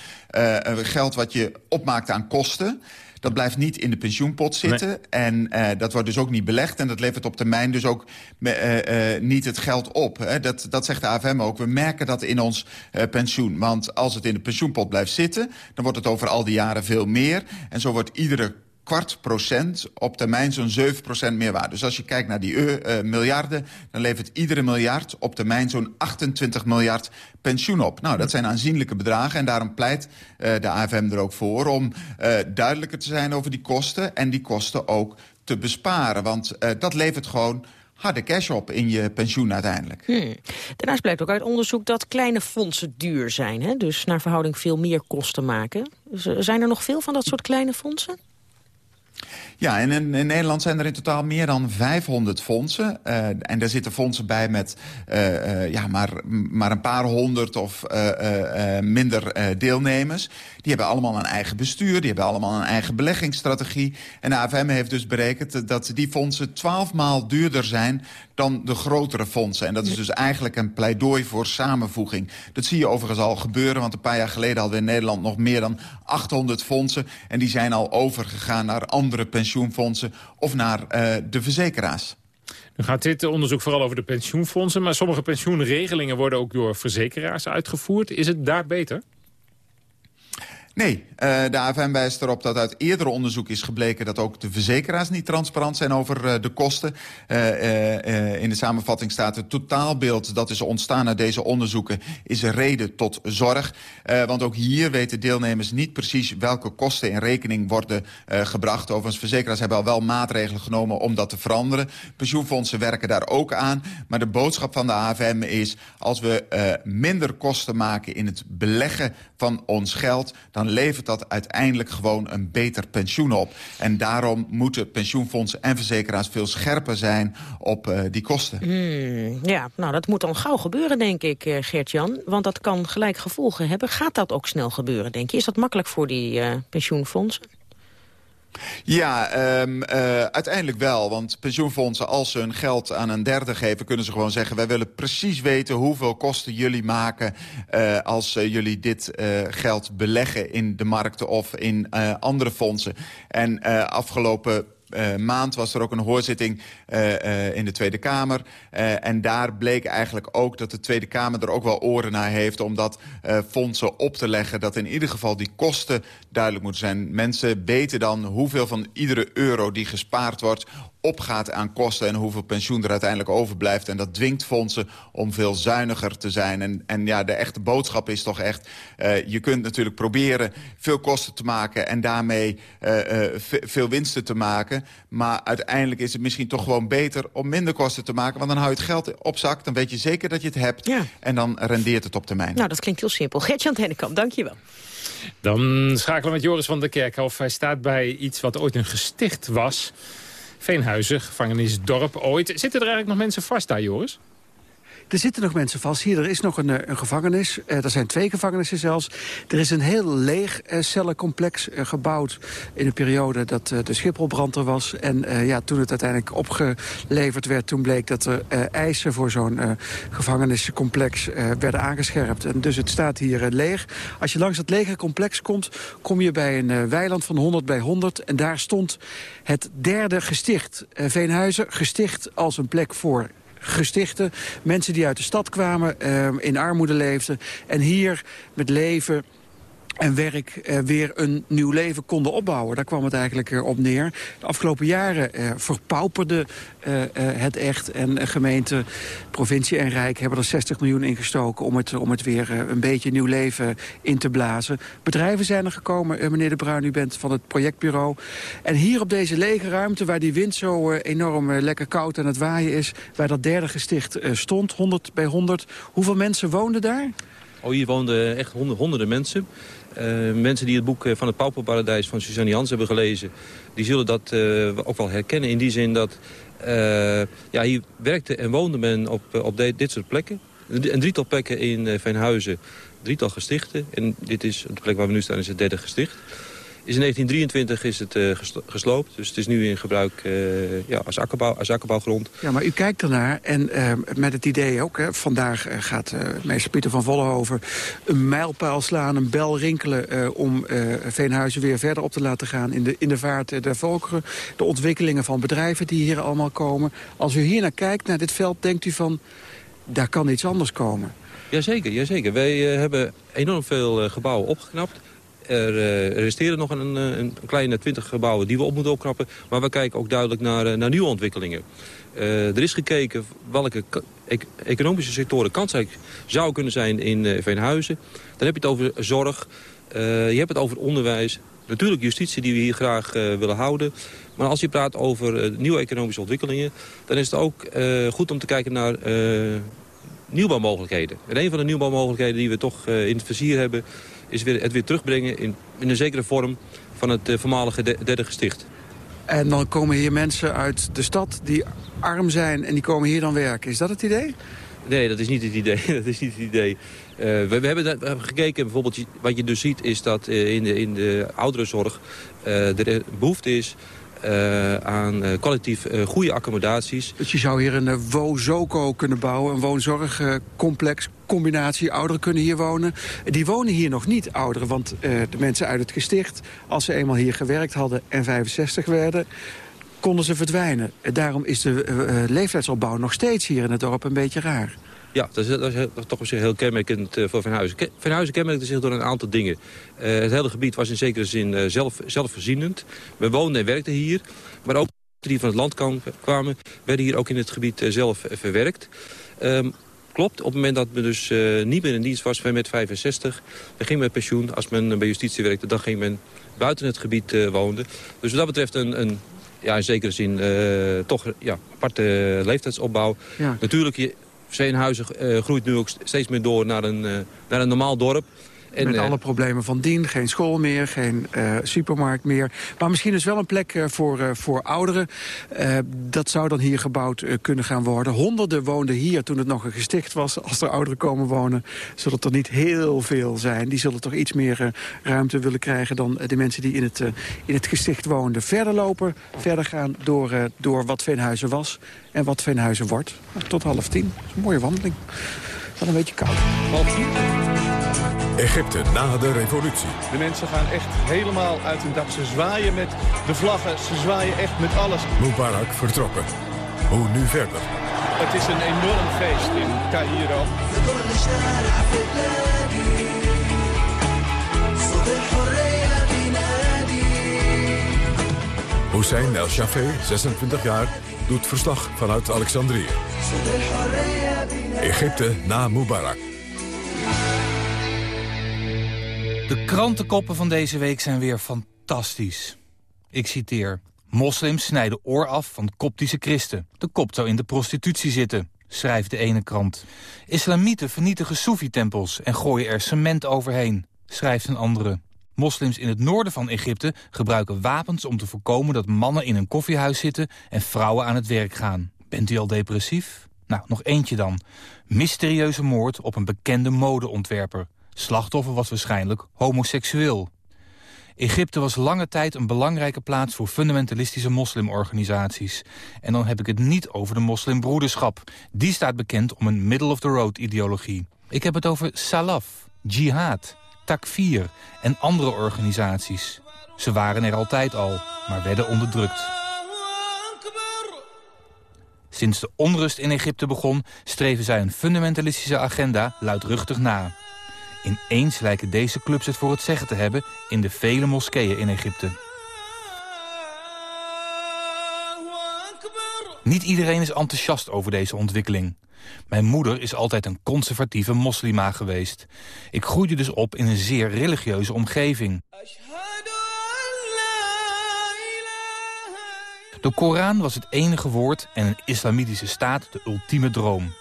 geld wat je opmaakt aan kosten... Dat blijft niet in de pensioenpot zitten. Nee. En uh, dat wordt dus ook niet belegd. En dat levert op termijn dus ook uh, uh, niet het geld op. Hè. Dat, dat zegt de AFM ook. We merken dat in ons pensioen. Want als het in de pensioenpot blijft zitten... dan wordt het over al die jaren veel meer. En zo wordt iedere kwart procent op termijn zo'n 7 procent meer waarde. Dus als je kijkt naar die uh, miljarden... dan levert iedere miljard op termijn zo'n 28 miljard pensioen op. Nou, dat zijn aanzienlijke bedragen en daarom pleit uh, de AFM er ook voor... om duidelijker te zijn over die kosten en die kosten ook te besparen. Want dat levert gewoon harde cash op in je pensioen uiteindelijk. Hmm. Daarnaast blijkt ook uit onderzoek dat kleine fondsen duur zijn. Hè? Dus naar verhouding veel meer kosten maken. Zijn er nog veel van dat soort kleine fondsen? Ja, en in, in, Nederland zijn er in totaal meer dan 500 fondsen. Uh, en daar zitten fondsen bij met uh, uh, ja, maar, maar een paar honderd of minder deelnemers. Die hebben allemaal een eigen bestuur, die hebben allemaal een eigen beleggingsstrategie. En de AFM heeft dus berekend dat die fondsen twaalf maal duurder zijn dan de grotere fondsen. En dat is dus eigenlijk een pleidooi voor samenvoeging. Dat zie je overigens al gebeuren, want een paar jaar geleden hadden we in Nederland nog meer dan 800 fondsen. En die zijn al overgegaan naar andere pensioenfondsen of naar uh, de verzekeraars. Nu gaat dit onderzoek vooral over de pensioenfondsen... maar sommige pensioenregelingen worden ook door verzekeraars uitgevoerd. Is het daar beter? Nee, uh, de AFM wijst erop dat uit eerdere onderzoek is gebleken... dat ook de verzekeraars niet transparant zijn over uh, de kosten. Uh, in de samenvatting staat het totaalbeeld dat is ontstaan uit deze onderzoeken... is een reden tot zorg. want ook hier weten deelnemers niet precies welke kosten in rekening worden gebracht. Overigens, verzekeraars hebben al wel maatregelen genomen om dat te veranderen. Pensioenfondsen werken daar ook aan. Maar de boodschap van de AFM is... als we minder kosten maken in het beleggen van ons geld... dan levert dat uiteindelijk gewoon een beter pensioen op. En daarom moeten pensioenfondsen en verzekeraars veel scherper zijn op uh, die kosten. Hmm, ja, nou dat moet dan gauw gebeuren, denk ik, uh, Geert-Jan. Want dat kan gelijk gevolgen hebben. Gaat dat ook snel gebeuren, denk je? Is dat makkelijk voor die uh, pensioenfondsen? Ja, um, uh, uiteindelijk wel. Want pensioenfondsen, als ze hun geld aan een derde geven... kunnen ze gewoon zeggen, wij willen precies weten... hoeveel kosten jullie maken uh, als uh, jullie dit geld beleggen in de markten... of in andere fondsen. En afgelopen uh, maand was er ook een hoorzitting uh, uh, in de Tweede Kamer. en daar bleek eigenlijk ook dat de Tweede Kamer er ook wel oren naar heeft... om dat fondsen op te leggen. Dat in ieder geval die kosten duidelijk moeten zijn. Mensen weten dan hoeveel van iedere euro die gespaard wordt opgaat aan kosten en hoeveel pensioen er uiteindelijk overblijft. En dat dwingt fondsen om veel zuiniger te zijn. En, en ja, de echte boodschap is toch echt... Je kunt natuurlijk proberen veel kosten te maken... en daarmee veel winsten te maken. Maar uiteindelijk is het misschien toch gewoon beter om minder kosten te maken. Want dan hou je het geld op zak, dan weet je zeker dat je het hebt. Ja. En dan rendeert het op termijn. Nou, dat klinkt heel simpel. Gertjan Hennekamp, dank je wel. Dan schakelen we met Joris van der Kerkhof. Hij staat bij iets wat ooit een gesticht was... Veenhuizen, gevangenisdorp ooit. Zitten er eigenlijk nog mensen vast daar, Joris? Er zitten nog mensen vast. Hier, er is nog een, eh, een gevangenis. Uh, er zijn twee gevangenissen zelfs. Er is een heel leeg uh, cellencomplex gebouwd... in een periode dat de Schipholbrand er was. En ja, toen het uiteindelijk opgeleverd werd... toen bleek dat er eisen voor zo'n gevangeniscomplex werden aangescherpt. En dus het staat hier leeg. Als je langs dat lege complex komt... kom je bij een weiland van 100 bij 100. En daar stond het derde gesticht. Veenhuizen, gesticht als een plek voor gestichten. Mensen die uit de stad kwamen, uh, in armoede leefden. En hier met leven en werk uh, weer een nieuw leven konden opbouwen. Daar kwam het eigenlijk uh, op neer. De afgelopen jaren uh, verpauperde het echt. En gemeente, provincie en Rijk hebben er 60 miljoen in gestoken... om het, om het weer een beetje nieuw leven in te blazen. Bedrijven zijn er gekomen. meneer De Bruin, u bent van het projectbureau. En hier op deze lege ruimte, waar die wind zo enorm lekker koud aan het waaien is... waar dat derde gesticht stond, 100 bij 100. Hoeveel mensen woonden daar? Oh, hier woonden echt honderden mensen. Uh, mensen die het boek eh, van het Pauperparadijs van Suzanne Jans hebben gelezen... die zullen dat uh, ook wel herkennen in die zin dat... ja, hier werkte en woonde men op, op de, dit soort plekken. Een drietal plekken in Veenhuizen, drietal gestichten. En dit is, de plek waar we nu staan is het derde gesticht. Is in 1923 is het uh, gesloopt. Dus het is nu in gebruik uh, ja, als, akkerbouw, als akkerbouwgrond. Ja, maar u kijkt ernaar en uh, met het idee ook... Hè, vandaag gaat meester Pieter van Vollenhoven een mijlpaal slaan... een bel rinkelen om Veenhuizen weer verder op te laten gaan... in de, in de vaart der volkeren. De ontwikkelingen van bedrijven die hier allemaal komen. Als u hier naar kijkt, naar dit veld, denkt u van... daar kan iets anders komen. Jazeker, jazeker. Wij hebben enorm veel gebouwen opgeknapt er uh, resteren nog een, eh, een, kleine twintig gebouwen die we op moeten opknappen. Maar we kijken ook duidelijk naar, eh, naar nieuwe ontwikkelingen. Er is gekeken welke economische sectoren kansrijk zou kunnen zijn in Veenhuizen. Dan heb je het over zorg, je hebt het over onderwijs. Natuurlijk justitie die we hier graag willen houden. Maar als je praat over nieuwe economische ontwikkelingen... dan is het ook goed om te kijken naar nieuwbouwmogelijkheden. En een van de nieuwbouwmogelijkheden die we toch in het vizier hebben is weer, het weer terugbrengen in, in een zekere vorm van het uh, voormalige derde gesticht. En dan komen hier mensen uit de stad die arm zijn en die komen hier dan werken. Is dat het idee? Nee, dat is niet het idee. [laughs] dat is niet het idee. Uh, we, we, hebben, we, hebben, gekeken, bijvoorbeeld wat je dus ziet... is dat uh, in, de, in de ouderenzorg uh, er behoefte is uh, aan uh, kwalitatief uh, goede accommodaties. Dus je zou hier een WOZOCO kunnen bouwen, een woonzorgcomplex, combinatie. Ouderen kunnen hier wonen. Die wonen hier nog niet, ouderen, want de mensen uit het gesticht... als ze eenmaal hier gewerkt hadden en 65 werden konden ze verdwijnen. Daarom is de leeftijdsopbouw nog steeds hier in het dorp een beetje raar. Ja, dat is, dat is toch op zich heel kenmerkend uh, voor Venhuizen. Venhuizen kenmerkte zich door een aantal dingen. Uh, het hele gebied was in zekere zin uh, zelf, zelfvoorzienend. We woonden en werkten hier. Maar ook die van het land kwamen, werden hier ook in het gebied zelf verwerkt. Um, klopt, op het moment dat men dus niet meer in dienst was met 65... dan ging men pensioen. Als men bij justitie werkte, dan ging men buiten het gebied wonen. Dus wat dat betreft een, een ja, in zekere zin toch ja, aparte leeftijdsopbouw. Ja. Natuurlijk, Veenhuizen uh, groeit nu ook steeds meer door naar een, uh, naar een normaal dorp. En, Met alle problemen van dien, geen school meer, geen uh, supermarkt meer. Maar misschien is wel een plek uh, voor, voor ouderen. dat zou dan hier gebouwd kunnen gaan worden. Honderden woonden hier toen het nog een gesticht was. Als er ouderen komen wonen, zullen het er niet heel veel zijn. Die zullen toch iets meer ruimte willen krijgen dan de mensen die in het, in het gesticht woonden. Verder lopen, verder gaan door, door wat Veenhuizen was en wat Veenhuizen wordt. Tot half tien. Dat is een mooie wandeling. Wel een beetje koud. Egypte na de revolutie. De mensen gaan echt helemaal uit hun dak. Ze zwaaien met de vlaggen, ze zwaaien echt met alles. Mubarak vertrokken. Hoe nu verder? Het is een enorm feest in Cairo. Hussein El Shafé, 26 jaar, doet verslag vanuit Alexandrië. Egypte na Mubarak. De krantenkoppen van deze week zijn weer fantastisch. Ik citeer. Moslims snijden oor af van koptische christen. De kop zou in de prostitutie zitten, schrijft de ene krant. Islamieten vernietigen Soefi-tempels en gooien er cement overheen, schrijft een andere. Moslims in het noorden van Egypte gebruiken wapens om te voorkomen dat mannen in een koffiehuis zitten en vrouwen aan het werk gaan. Bent u al depressief? Nou, nog eentje dan. Mysterieuze moord op een bekende modeontwerper. Slachtoffer was waarschijnlijk homoseksueel. Egypte was lange tijd een belangrijke plaats voor fundamentalistische moslimorganisaties. En dan heb ik het niet over de moslimbroederschap. Die staat bekend om een middle-of-the-road ideologie. Ik heb het over Salaf, Jihad, En andere organisaties. Ze waren er altijd al, maar werden onderdrukt. Sinds de onrust in Egypte begon, streven zij een fundamentalistische agenda luidruchtig na. Ineens lijken deze clubs het voor het zeggen te hebben in de vele moskeeën in Egypte. Niet iedereen is enthousiast over deze ontwikkeling. Mijn moeder is altijd een conservatieve moslima geweest. Ik groeide dus op in een zeer religieuze omgeving. De Koran was het enige woord en een islamitische staat de ultieme droom.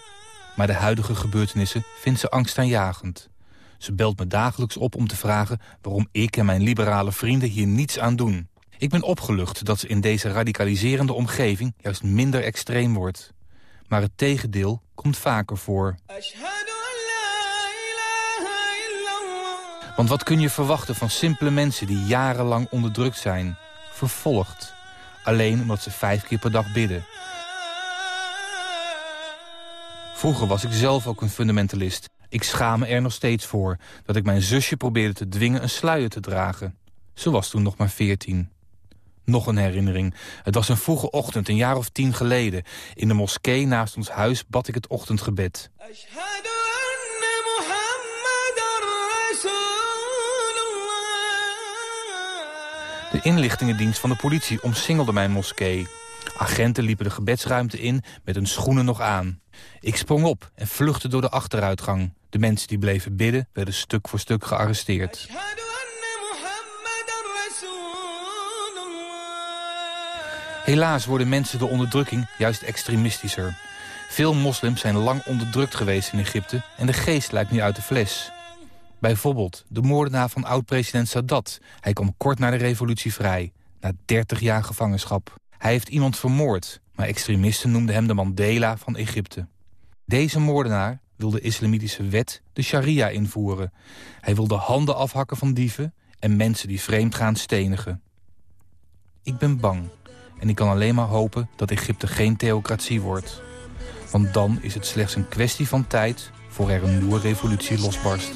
Maar de huidige gebeurtenissen vindt ze angstaanjagend. Ze belt me dagelijks op om te vragen waarom ik en mijn liberale vrienden hier niets aan doen. Ik ben opgelucht dat ze in deze radicaliserende omgeving juist minder extreem wordt. Maar het tegendeel komt vaker voor. Want wat kun je verwachten van simpele mensen die jarenlang onderdrukt zijn? Vervolgd. Alleen omdat ze vijf keer per dag bidden. Vroeger was ik zelf ook een fundamentalist. Ik schaam me er nog steeds voor dat ik mijn zusje probeerde te dwingen een sluier te dragen. Ze was toen nog maar veertien. Nog een herinnering. Het was een vroege ochtend, een jaar of tien geleden. In de moskee naast ons huis bad ik het ochtendgebed. De inlichtingendienst van de politie omsingelde mijn moskee. Agenten liepen de gebedsruimte in met hun schoenen nog aan. Ik sprong op en vluchtte door de achteruitgang. De mensen die bleven bidden werden stuk voor stuk gearresteerd. Helaas worden mensen door onderdrukking juist extremistischer. Veel moslims zijn lang onderdrukt geweest in Egypte en de geest lijkt nu uit de fles. Bijvoorbeeld de moordenaar van oud-president Sadat. Hij kwam kort na de revolutie vrij. na 30 jaar gevangenschap. Hij heeft iemand vermoord, maar extremisten noemden hem de Mandela van Egypte. Deze moordenaar wil de islamitische wet de sharia invoeren. Hij wil de handen afhakken van dieven en mensen die vreemd gaan stenigen. Ik ben bang en ik kan alleen maar hopen dat Egypte geen theocratie wordt. Want dan is het slechts een kwestie van tijd voor er een nieuwe revolutie losbarst.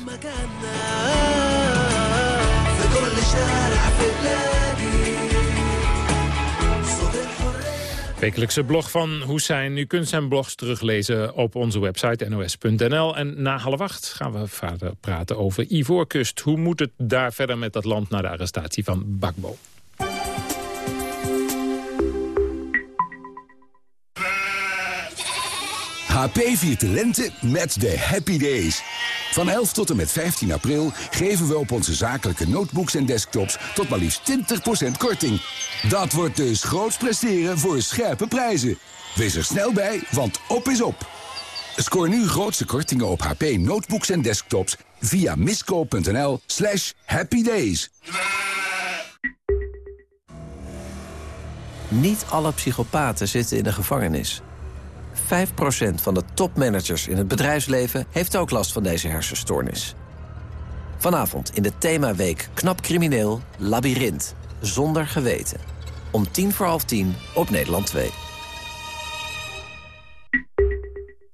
Wekelijkse blog van Hussein. U kunt zijn blogs teruglezen op onze website nos.nl. En na half acht gaan we verder praten over Ivoorkust. Hoe moet het daar verder met dat land na de arrestatie van Bakbo? HP viert de met de Happy Days. Van 11 tot en met 15 april geven we op onze zakelijke notebooks en desktops tot maar liefst 20% korting. Dat wordt dus groots presteren voor scherpe prijzen. Wees er snel bij, want op is op. Scoor nu grootste kortingen op HP notebooks en desktops via misco.nl slash happydays. Niet alle psychopaten zitten in de gevangenis. 5% van de topmanagers in het bedrijfsleven heeft ook last van deze hersenstoornis. Vanavond in de themaweek Knap Crimineel, Labyrinth, zonder geweten. Om tien voor half tien op Nederland 2.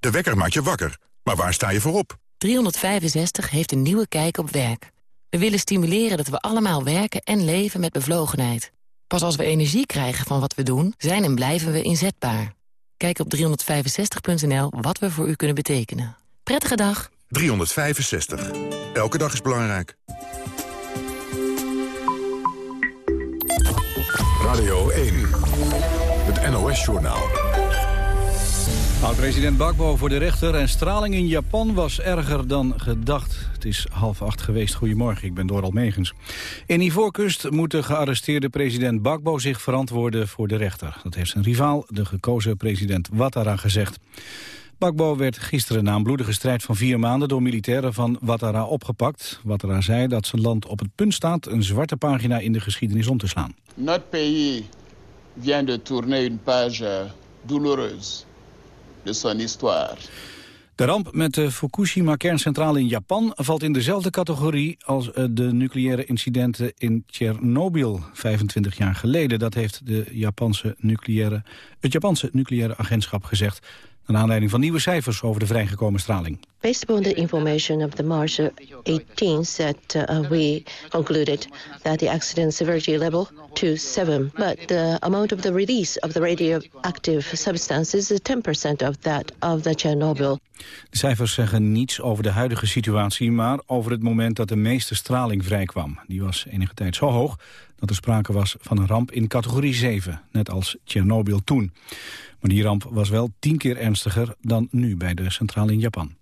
De wekker maakt je wakker, maar waar sta je voor op? 365 heeft een nieuwe kijk op werk. We willen stimuleren dat we allemaal werken en leven met bevlogenheid. Pas als we energie krijgen van wat we doen, zijn en blijven we inzetbaar. Kijk op 365.nl wat we voor u kunnen betekenen. Prettige dag. 365. Elke dag is belangrijk. Radio 1. Het NOS-journaal. Oud-president Bakbo voor de rechter en straling in Japan was erger dan gedacht. Het is half acht geweest. Goedemorgen, ik ben Doral Megens. In Ivoorkust moet de gearresteerde president Bakbo zich verantwoorden voor de rechter. Dat heeft zijn rivaal, de gekozen president Ouattara, gezegd. Bakbo werd gisteren na een bloedige strijd van vier maanden door militairen van Ouattara opgepakt. Ouattara zei dat zijn land op het punt staat een zwarte pagina in de geschiedenis om te slaan. Notre pays vient de tourner une page douloureuse de son histoire. De ramp met de Fukushima-kerncentrale in Japan valt in dezelfde categorie als eh, de nucleaire incidenten in Tsjernobyl 25 jaar geleden. Dat heeft de Japanse nucleaire, het Japanse nucleaire agentschap gezegd. Naar aanleiding van nieuwe cijfers over de vrijgekomen straling. Based upon the information of the March 18th, that uh, we concluded that the accident severity level to 7, but the amount of the release of the radioactive substances is 10% of that of the Chernobyl. De cijfers zeggen niets over de huidige situatie, maar over het moment dat de meeste straling vrijkwam. Die was enige tijd zo hoog dat er sprake was van een ramp in categorie 7, net als Chernobyl toen. Maar die ramp was wel tien keer ernstiger dan nu bij de centrale in Japan.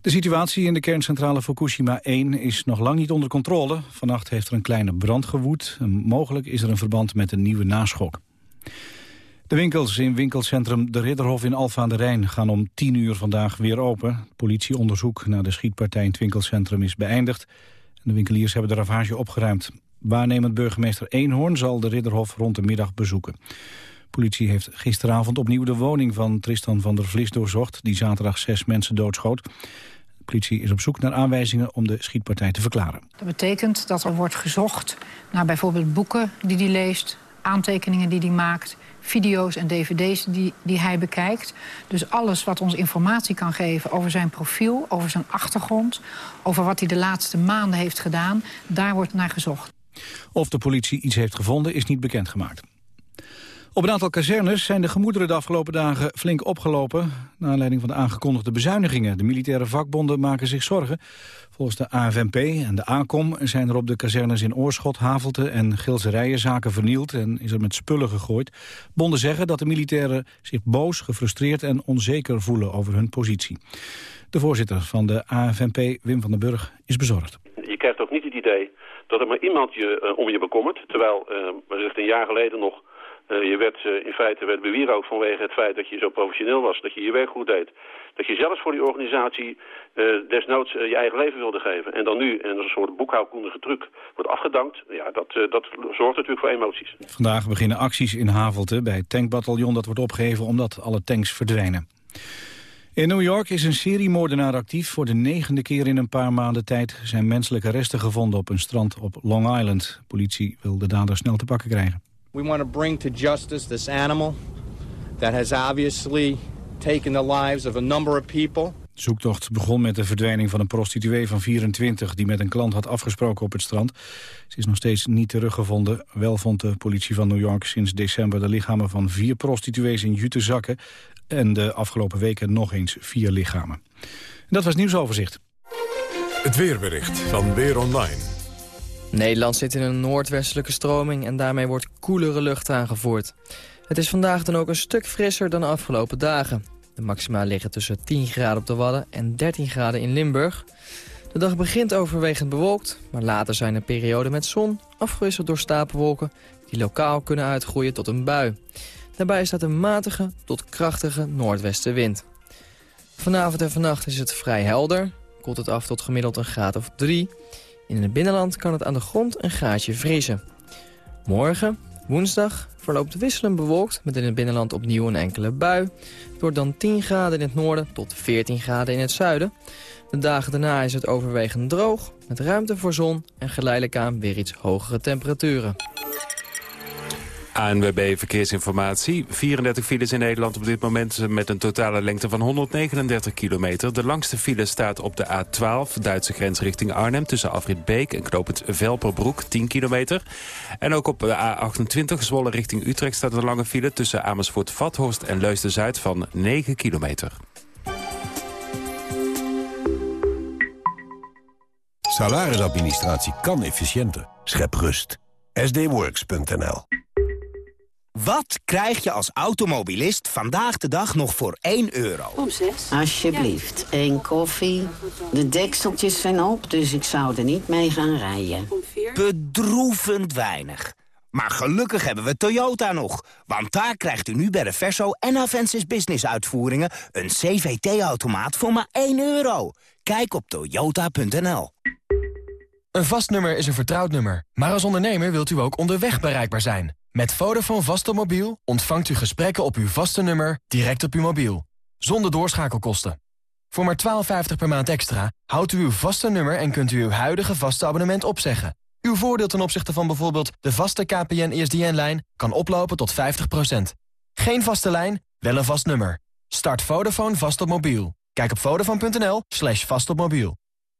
De situatie in de kerncentrale Fukushima 1 is nog lang niet onder controle. Vannacht heeft er een kleine brand gewoed. En mogelijk is er een verband met een nieuwe naschok. De winkels in winkelcentrum De Ridderhof in Alfa aan de Rijn gaan om 10 uur vandaag weer open. Politieonderzoek naar de schietpartij in het winkelcentrum is beëindigd. De winkeliers hebben de ravage opgeruimd. Waarnemend burgemeester Eenhoorn zal de Ridderhof rond de middag bezoeken politie heeft gisteravond opnieuw de woning van Tristan van der Vlis doorzocht... die zaterdag zes mensen doodschoot. De politie is op zoek naar aanwijzingen om de schietpartij te verklaren. Dat betekent dat er wordt gezocht naar bijvoorbeeld boeken die hij leest... aantekeningen die hij maakt, video's en dvd's die, die hij bekijkt. Dus alles wat ons informatie kan geven over zijn profiel, over zijn achtergrond... over wat hij de laatste maanden heeft gedaan, daar wordt naar gezocht. Of de politie iets heeft gevonden is niet bekendgemaakt. Op een aantal kazernes zijn de gemoederen de afgelopen dagen flink opgelopen... naar aanleiding van de aangekondigde bezuinigingen. De militaire vakbonden maken zich zorgen. Volgens de AFNP en de ACOM zijn er op de kazernes in Oorschot, Havelte en Gilserijen zaken vernield en is er met spullen gegooid. Bonden zeggen dat de militairen zich boos, gefrustreerd en onzeker voelen over hun positie. De voorzitter van de AFNP, Wim van den Burg, is bezorgd. Je krijgt ook niet het idee dat er maar iemand je, uh, om je bekommert. Terwijl, uh, een jaar geleden nog je werd in feite werd bewierookt vanwege het feit dat je zo professioneel was, dat je je werk goed deed. Dat je zelfs voor die organisatie desnoods je eigen leven wilde geven. En dan nu, en een soort boekhoudkundige truc, wordt afgedankt. Ja, dat, dat zorgt natuurlijk voor emoties. Vandaag beginnen acties in Havelte bij het tankbataljon. Dat wordt opgeheven omdat alle tanks verdwijnen. In New York is een seriemoordenaar actief. Voor de negende keer in een paar maanden tijd zijn menselijke resten gevonden op een strand op Long Island. Politie wil de dader snel te pakken krijgen. We want to bring to justice this animal that has obviously taken the lives of a number of people. De zoektocht begon met de verdwijning van een prostituee van 24... die met een klant had afgesproken op het strand. Ze is nog steeds niet teruggevonden. Wel vond de politie van New York sinds december de lichamen van vier prostituees in jute zakken en de afgelopen weken nog eens vier lichamen. En dat was nieuwsoverzicht. Het weerbericht van Weer Online. Nederland zit in een noordwestelijke stroming en daarmee wordt koelere lucht aangevoerd. Het is vandaag dan ook een stuk frisser dan de afgelopen dagen. De maxima liggen tussen 10 graden op de Wadden en 13 graden in Limburg. De dag begint overwegend bewolkt, maar later zijn er perioden met zon... afgewisseld door stapelwolken die lokaal kunnen uitgroeien tot een bui. Daarbij staat een matige tot krachtige noordwestenwind. Vanavond en vannacht is het vrij helder. Koelt het af tot gemiddeld een graad of 3. In het binnenland kan het aan de grond een graadje vriezen. Morgen, woensdag, verloopt wisselend bewolkt... met in het binnenland opnieuw een enkele bui. Wordt dan 10 graden in het noorden tot 14 graden in het zuiden. De dagen daarna is het overwegend droog... met ruimte voor zon en geleidelijk aan weer iets hogere temperaturen. ANWB Verkeersinformatie. 34 files in Nederland op dit moment met een totale lengte van 139 kilometer. De langste file staat op de A12, Duitse grens richting Arnhem... tussen Afrit Beek en knooppunt Velperbroek, 10 kilometer. En ook op de A28, Zwolle richting Utrecht... staat een lange file tussen Amersfoort-Vathorst en Leusden-Zuid van 9 kilometer. Salarisadministratie kan efficiënter. Schep rust. sdworks.nl wat krijg je als automobilist vandaag de dag nog voor 1 euro? Om 6. Alsjeblieft, één koffie. De dekseltjes zijn op, dus ik zou er niet mee gaan rijden. Bedroevend weinig. Maar gelukkig hebben we Toyota nog. Want daar krijgt u nu bij de Verso en Avensis Business uitvoeringen... een CVT-automaat voor maar 1 euro. Kijk op toyota.nl. Een vast nummer is een vertrouwd nummer. Maar als ondernemer wilt u ook onderweg bereikbaar zijn. Met Vodafone vaste mobiel ontvangt u gesprekken op uw vaste nummer direct op uw mobiel. Zonder doorschakelkosten. Voor maar 12,50 per maand extra houdt u uw vaste nummer en kunt u uw huidige vaste abonnement opzeggen. Uw voordeel ten opzichte van bijvoorbeeld de vaste KPN-ESDN-lijn kan oplopen tot 50%. Geen vaste lijn, wel een vast nummer. Start Vodafone vast op mobiel. Kijk op vodafone.nl slash vast op mobiel.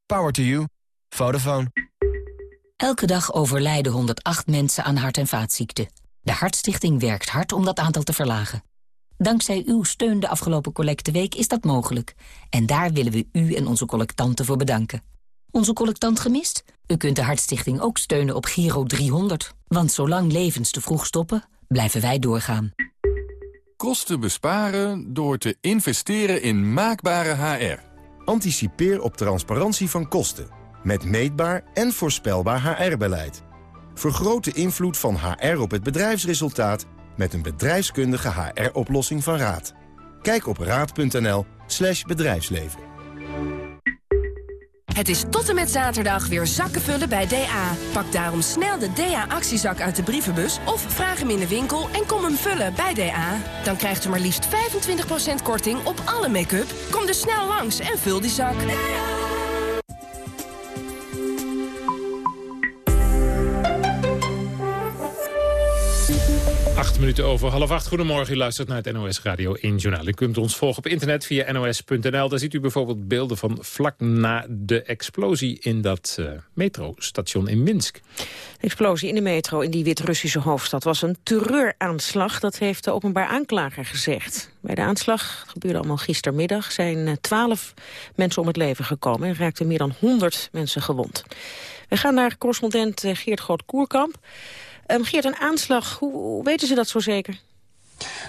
Power to you. Vodafone. Elke dag overlijden 108 mensen aan hart- en vaatziekten. De Hartstichting werkt hard om dat aantal te verlagen. Dankzij uw steun de afgelopen collecteweek is dat mogelijk. En daar willen we u en onze collectanten voor bedanken. Onze collectant gemist? U kunt de Hartstichting ook steunen op Giro 300. Want zolang levens te vroeg stoppen, blijven wij doorgaan. Kosten besparen door te investeren in maakbare HR. Anticipeer op transparantie van kosten. Met meetbaar en voorspelbaar HR-beleid. Vergroot de invloed van HR op het bedrijfsresultaat met een bedrijfskundige HR-oplossing van Raad. Kijk op raad.nl slash bedrijfsleven. Het is tot en met zaterdag weer zakken vullen bij DA. Pak daarom snel de DA-actiezak uit de brievenbus... of vraag hem in de winkel en kom hem vullen bij DA. Dan krijgt u maar liefst 25% korting op alle make-up. Kom dus snel langs en vul die zak. Acht minuten over half acht. Goedemorgen, u luistert naar het NOS Radio 1 Journaal. U kunt ons volgen op internet via nos.nl. Daar ziet u bijvoorbeeld beelden van vlak na de explosie... in dat uh, metrostation in Minsk. De explosie in de metro in die Wit-Russische hoofdstad... was een terreuraanslag, dat heeft de openbaar aanklager gezegd. Bij de aanslag, dat gebeurde allemaal gistermiddag... zijn eh, twaalf mensen om het leven gekomen... en raakten meer dan 100 mensen gewond. We gaan naar correspondent eh, Geert Groot-Koerkamp... Um, Geert, een aanslag, hoe, hoe, weten ze dat zo zeker?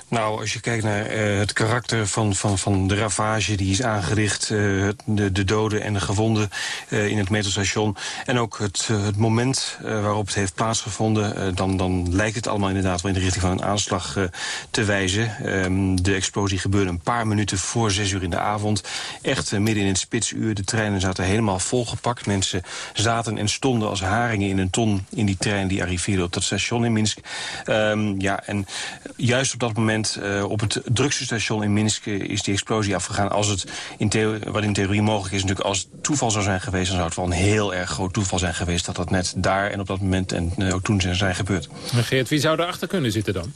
Nou, als je kijkt naar uh, het karakter van, van, van de ravage die is aangericht... Uh, de, de doden en de gewonden uh, in het metrostation... en ook het, het moment waarop het heeft plaatsgevonden... dan, dan lijkt het allemaal inderdaad wel in de richting van een aanslag te wijzen. Um, de explosie gebeurde een paar minuten voor zes uur in de avond. Echt midden in het spitsuur. De treinen zaten helemaal volgepakt. Mensen zaten en stonden als haringen in een ton in die trein... die arriveerde op dat station in Minsk. Um, ja, en juist op dat moment uh, op het drukste in Minsk is die explosie afgegaan. Als het in wat in theorie mogelijk is, natuurlijk als het toeval zou zijn geweest... dan zou het wel een heel erg groot toeval zijn geweest... dat dat net daar en op dat moment en uh, ook toen zijn gebeurd. Geert, wie zou erachter kunnen zitten dan?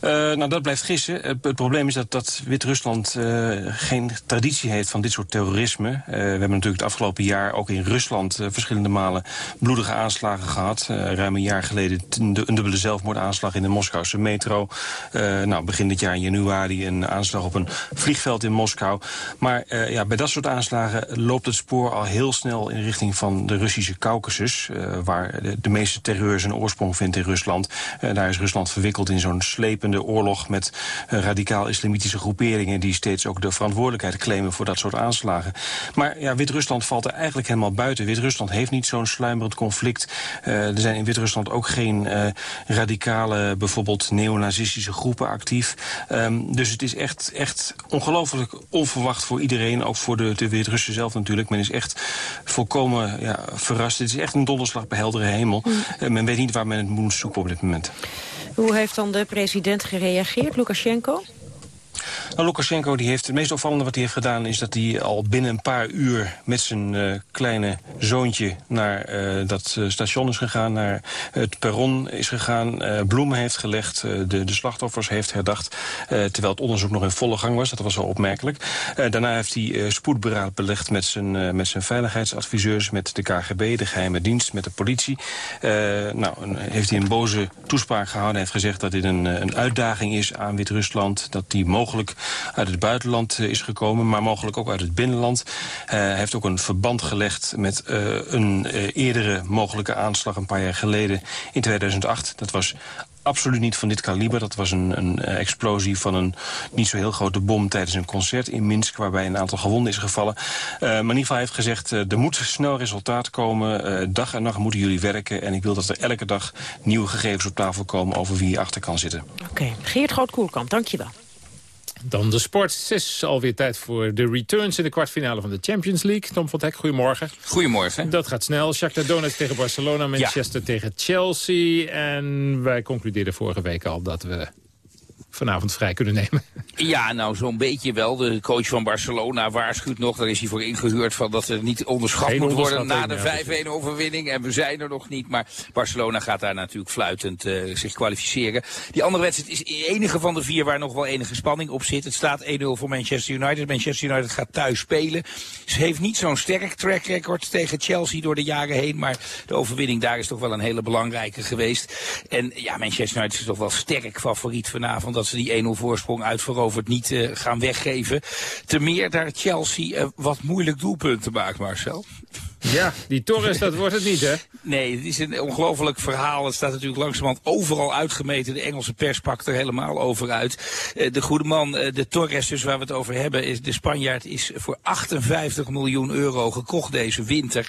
Uh, nou, dat blijft gissen. Uh, het probleem is dat, dat Wit-Rusland uh, geen traditie heeft van dit soort terrorisme. we hebben natuurlijk het afgelopen jaar ook in Rusland verschillende malen bloedige aanslagen gehad. ruim een jaar geleden een dubbele zelfmoordaanslag in de Moskouse metro. nou, begin dit jaar in januari een aanslag op een vliegveld in Moskou. Maar ja, bij dat soort aanslagen loopt het spoor al heel snel in richting van de Russische Caucasus. waar de, de, meeste terreur zijn oorsprong vindt in Rusland. daar is Rusland verwikkeld in zo'n slepen de oorlog met uh, radicaal-islamitische groeperingen... die steeds ook de verantwoordelijkheid claimen voor dat soort aanslagen. Maar ja, Wit-Rusland valt er eigenlijk helemaal buiten. Wit-Rusland heeft niet zo'n sluimerend conflict. Uh, er zijn in Wit-Rusland ook geen uh, radicale, bijvoorbeeld neonazistische groepen actief. Um, dus het is echt, echt ongelooflijk onverwacht voor iedereen. Ook voor de, de Wit-Russen zelf natuurlijk. Men is echt volkomen ja, verrast. Het is echt een donderslag bij heldere hemel. Mm. men weet niet waar men het moet zoeken op dit moment. Hoe heeft dan de president gereageerd, Lukashenko? Nou, Lukashenko die heeft, het meest opvallende wat hij heeft gedaan... is dat hij al binnen een paar uur met zijn uh, kleine zoontje... naar uh, dat uh, station is gegaan, naar het perron is gegaan... bloemen heeft gelegd, de, de slachtoffers heeft herdacht... terwijl het onderzoek nog in volle gang was. Dat was wel opmerkelijk. daarna heeft hij spoedberaad belegd met zijn, met zijn veiligheidsadviseurs... met de KGB, de geheime dienst, met de politie. nou, heeft hij een boze toespraak gehouden. Hij heeft gezegd dat dit een, een uitdaging is aan Wit-Rusland... dat die mogelijk uit het buitenland is gekomen, maar mogelijk ook uit het binnenland. Hij heeft ook een verband gelegd met uh, een eerdere mogelijke aanslag een paar jaar geleden in 2008. Dat was absoluut niet van dit kaliber. Dat was een, een explosie van een niet zo heel grote bom tijdens een concert in Minsk... waarbij een aantal gewonden is gevallen. Maar in ieder geval heeft gezegd, uh, er moet snel resultaat komen. Dag en nacht moeten jullie werken. En ik wil dat er elke dag nieuwe gegevens op tafel komen... over wie hier achter kan zitten. Oké. Geert Groot-Koerkamp, dankjewel. Dan de sport. Het is alweer tijd voor de returns in de kwartfinale van de Champions League. Tom van Hek, goedemorgen. Goedemorgen. Dat gaat snel. Shakhtar Donetsk tegen Barcelona, Manchester ja. tegen Chelsea. En wij concludeerden vorige week al dat we vanavond vrij kunnen nemen. Ja, nou zo'n beetje wel. De coach van Barcelona waarschuwt nog, daar is hij voor ingehuurd... van dat er niet onderschat Geen moet worden na de 5-1 overwinning. En we zijn er nog niet, maar Barcelona gaat daar natuurlijk fluitend uh, zich kwalificeren. Die andere wedstrijd is de enige van de vier waar nog wel enige spanning op zit. Het staat 1-0 voor Manchester United. Manchester United gaat thuis spelen. Ze heeft niet zo'n sterk track record tegen Chelsea door de jaren heen... maar de overwinning daar is toch wel een hele belangrijke geweest. En ja, Manchester United is toch wel sterk favoriet vanavond... dat ze die 1-0 voorsprong uitveroverd niet uh, gaan weggeven. Te meer daar Chelsea uh, wat moeilijk doelpunten maakt, Marcel. Ja, die Torres, dat wordt het niet, hè? Nee, het is een ongelooflijk verhaal. Het staat natuurlijk langzamerhand overal uitgemeten. De Engelse pers pakt er helemaal over uit. Uh, de goede man, uh, de Torres dus waar we het over hebben, is, de Spanjaard is voor 58 miljoen euro gekocht deze winter.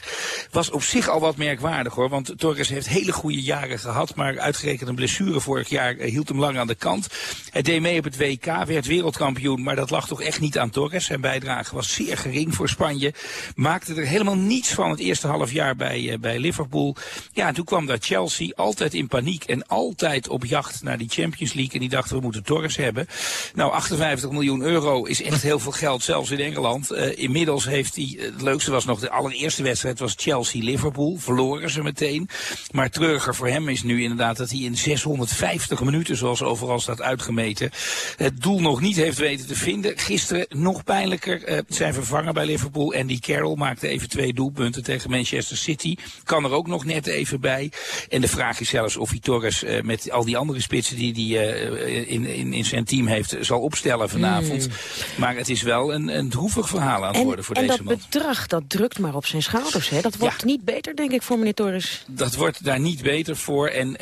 Was op zich al wat merkwaardig hoor, want Torres heeft hele goede jaren gehad, maar uitgerekend een blessure vorig jaar uh, hield hem lang aan de kant. Hij deed mee op het WK, werd wereldkampioen, maar dat lag toch echt niet aan Torres. Zijn bijdrage was zeer gering voor Spanje. Maakte er helemaal niets van het eerste half jaar bij, uh, bij Liverpool. Ja, en toen kwam daar Chelsea, altijd in paniek en altijd op jacht naar die Champions League. En die dachten, we moeten Torres hebben. Nou, 58 miljoen euro is echt heel veel geld, zelfs in Engeland. Uh, inmiddels heeft hij, het leukste was nog de allereerste wedstrijd, was Chelsea-Liverpool. Verloren ze meteen. Maar treuriger voor hem is nu inderdaad dat hij in 650 minuten, zoals overal staat uitgemeten, het doel nog niet heeft weten te vinden. Gisteren nog pijnlijker, zijn vervanger bij Liverpool, Andy Carroll, maakte even twee doelpunten. Punten tegen Manchester City. Kan er ook nog net even bij. En de vraag is zelfs of hij Torres uh, met al die andere spitsen die hij uh, in, in, in zijn team heeft, zal opstellen vanavond. Hmm. Maar het is wel een, een droevig verhaal aan het worden voor deze man. En dat bedrag, dat drukt maar op zijn schouders. Hè? Dat wordt niet beter, denk ik, voor meneer Torres. Dat wordt daar niet beter voor. En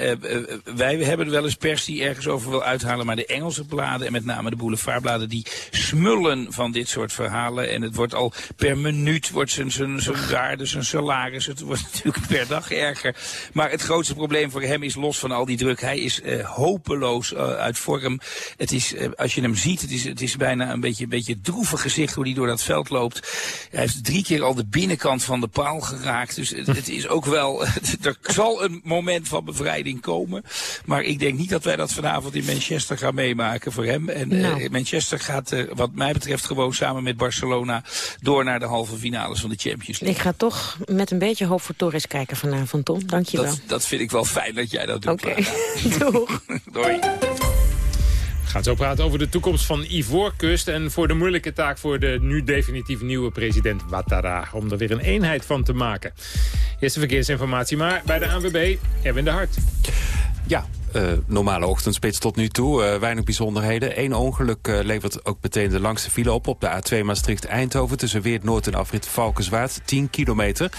wij hebben er wel eens pers die ergens over wil uithalen. Maar de Engelse bladen en met name de boulevardbladen, die smullen van dit soort verhalen. En het wordt al per minuut wordt zijn, zijn, zijn waarde, zijn salaris. Het wordt [laughs] natuurlijk per dag erger. Maar het grootste probleem voor hem is los van al die druk. Hij is uh, hopeloos uh, uit vorm. Het is, uh, als je hem ziet, het is, het is bijna een beetje, een beetje droevig gezicht hoe hij door dat veld loopt. Hij heeft drie keer al de binnenkant van de paal geraakt. Dus het, het is ook wel, [laughs] er zal een moment van bevrijding komen. Maar ik denk niet dat wij dat vanavond in Manchester gaan meemaken voor hem. En nou. Manchester gaat wat mij betreft gewoon samen met Barcelona door naar de halve finales van de Champions League. Ik ga toch met een beetje hoop voor Torres kijken vanavond, Tom. Dank je wel. Dat, dat vind ik wel fijn dat jij dat doet. Oké, okay. [laughs] doeg. [laughs] Doei. We gaan zo praten over de toekomst van Ivoorkust... en voor de moeilijke taak voor de nu definitief nieuwe president Ouattara... om er weer een eenheid van te maken. Eerste verkeersinformatie, maar bij de ANWB, Erwin de Hart. Ja, uh, normale ochtendspits tot nu toe. Uh, weinig bijzonderheden. Eén ongeluk uh, levert ook meteen de langste file op... op de A2 Maastricht-Eindhoven tussen Weert Noord en afrit Valkenswaard. 10 kilometer.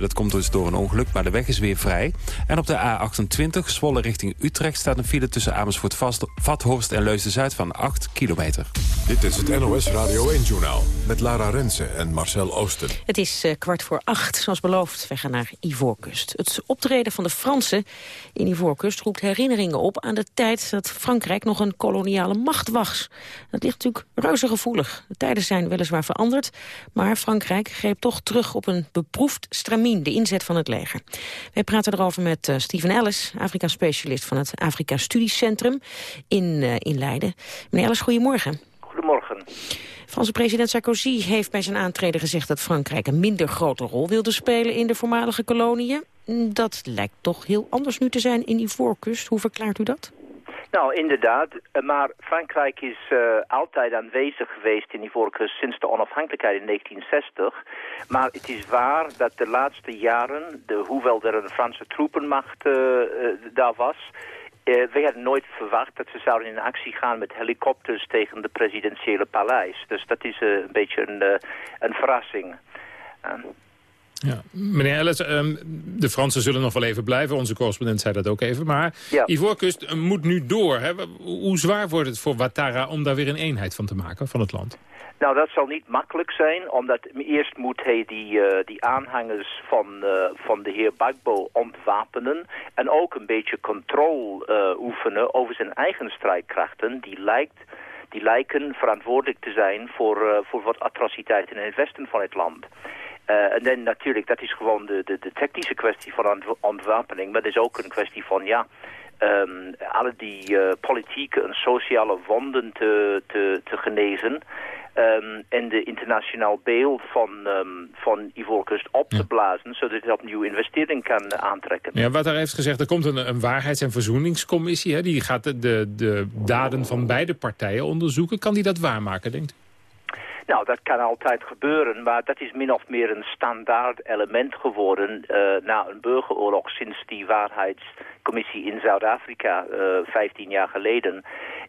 dat komt dus door een ongeluk, maar de weg is weer vrij. En op de A28 Zwolle richting Utrecht... staat een file tussen Amersfoort, Vast, Vathorst en Leusden-Zuid van 8 kilometer. Dit is het NOS Radio 1-journaal met Lara Rensen en Marcel Oosten. Het is kwart voor acht, zoals beloofd. We gaan naar Ivoorkust. Het optreden van de Fransen in Ivoorkust roept herinneringen op aan de tijd dat Frankrijk nog een koloniale macht was. Dat ligt natuurlijk reuze gevoelig. De tijden zijn weliswaar veranderd, maar Frankrijk greep toch terug op een beproefd stramien, de inzet van het leger. Wij praten erover met uh, Steven Ellis, Afrika-specialist van het Afrika Studiecentrum in, uh, in Leiden. Meneer Ellis, goedemorgen. Goedemorgen. Franse president Sarkozy heeft bij zijn aantreden gezegd dat Frankrijk een minder grote rol wilde spelen in de voormalige koloniën. Dat lijkt toch heel anders nu te zijn in Ivoorkust. Hoe verklaart u dat? Nou, inderdaad. Maar Frankrijk is uh, altijd aanwezig geweest in Ivoorkust sinds de onafhankelijkheid in 1960. Maar het is waar dat de laatste jaren, de, hoewel er een Franse troepenmacht uh, daar was... We hadden nooit verwacht dat ze zouden in actie gaan met helikopters tegen de presidentiële paleis. Dus dat is een beetje een, een verrassing. Ja. Meneer Ellis, um, de Fransen zullen nog wel even blijven. Onze correspondent zei dat ook even. Maar ja. Ivoorkust moet nu door. Hè? Hoe zwaar wordt het voor Ouattara om daar weer een eenheid van te maken, van het land? Nou, dat zal niet makkelijk zijn, omdat eerst moet hij die, uh, die aanhangers van, uh, van de heer Bagbo ontwapenen en ook een beetje controle uh, oefenen over zijn eigen strijdkrachten. Die, lijkt, die lijken verantwoordelijk te zijn voor, voor wat atrociteiten in het westen van het land. Uh, en dan natuurlijk, dat is gewoon de, de, de technische kwestie van ontwapening. Maar het is ook een kwestie van, ja, um, alle die uh, politieke en sociale wonden te, te, te genezen. Um, en de internationaal beeld van, um, van Ivoorkust op te blazen... zodat het opnieuw investering kan uh, aantrekken. Ja, wat daar heeft gezegd, er komt een, een waarheids- en verzoeningscommissie... Hè, die gaat de, de, de daden van beide partijen onderzoeken. Kan die dat waarmaken, denkt u? Nou, dat kan altijd gebeuren, maar dat is min of meer een standaard element geworden uh, na een burgeroorlog sinds die waarheidscommissie in Zuid-Afrika uh, 15 jaar geleden.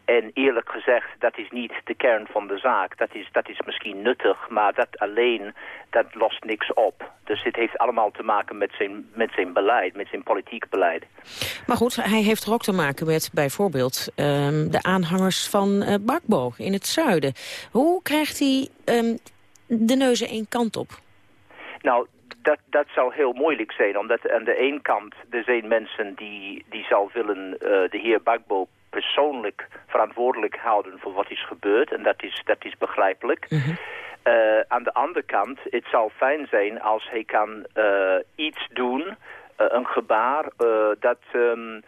En eerlijk gezegd, dat is niet de kern van de zaak. Dat is, dat is misschien nuttig, maar dat alleen, dat lost niks op. Dus dit heeft allemaal te maken met zijn, met zijn beleid, met zijn politiek beleid. Maar goed, hij heeft er ook te maken met bijvoorbeeld um, de aanhangers van uh, Bakbo in het zuiden. Hoe krijgt hij um, de neuzen één kant op? Nou, dat, dat zal heel moeilijk zijn, omdat aan de ene kant er zijn mensen die, die zal willen uh, de heer Bagbo persoonlijk verantwoordelijk houden voor wat is gebeurd. En dat is, dat is begrijpelijk. -hmm. uh, aan de andere kant, het zal fijn zijn als hij kan uh, iets doen... Uh, een gebaar dat, um,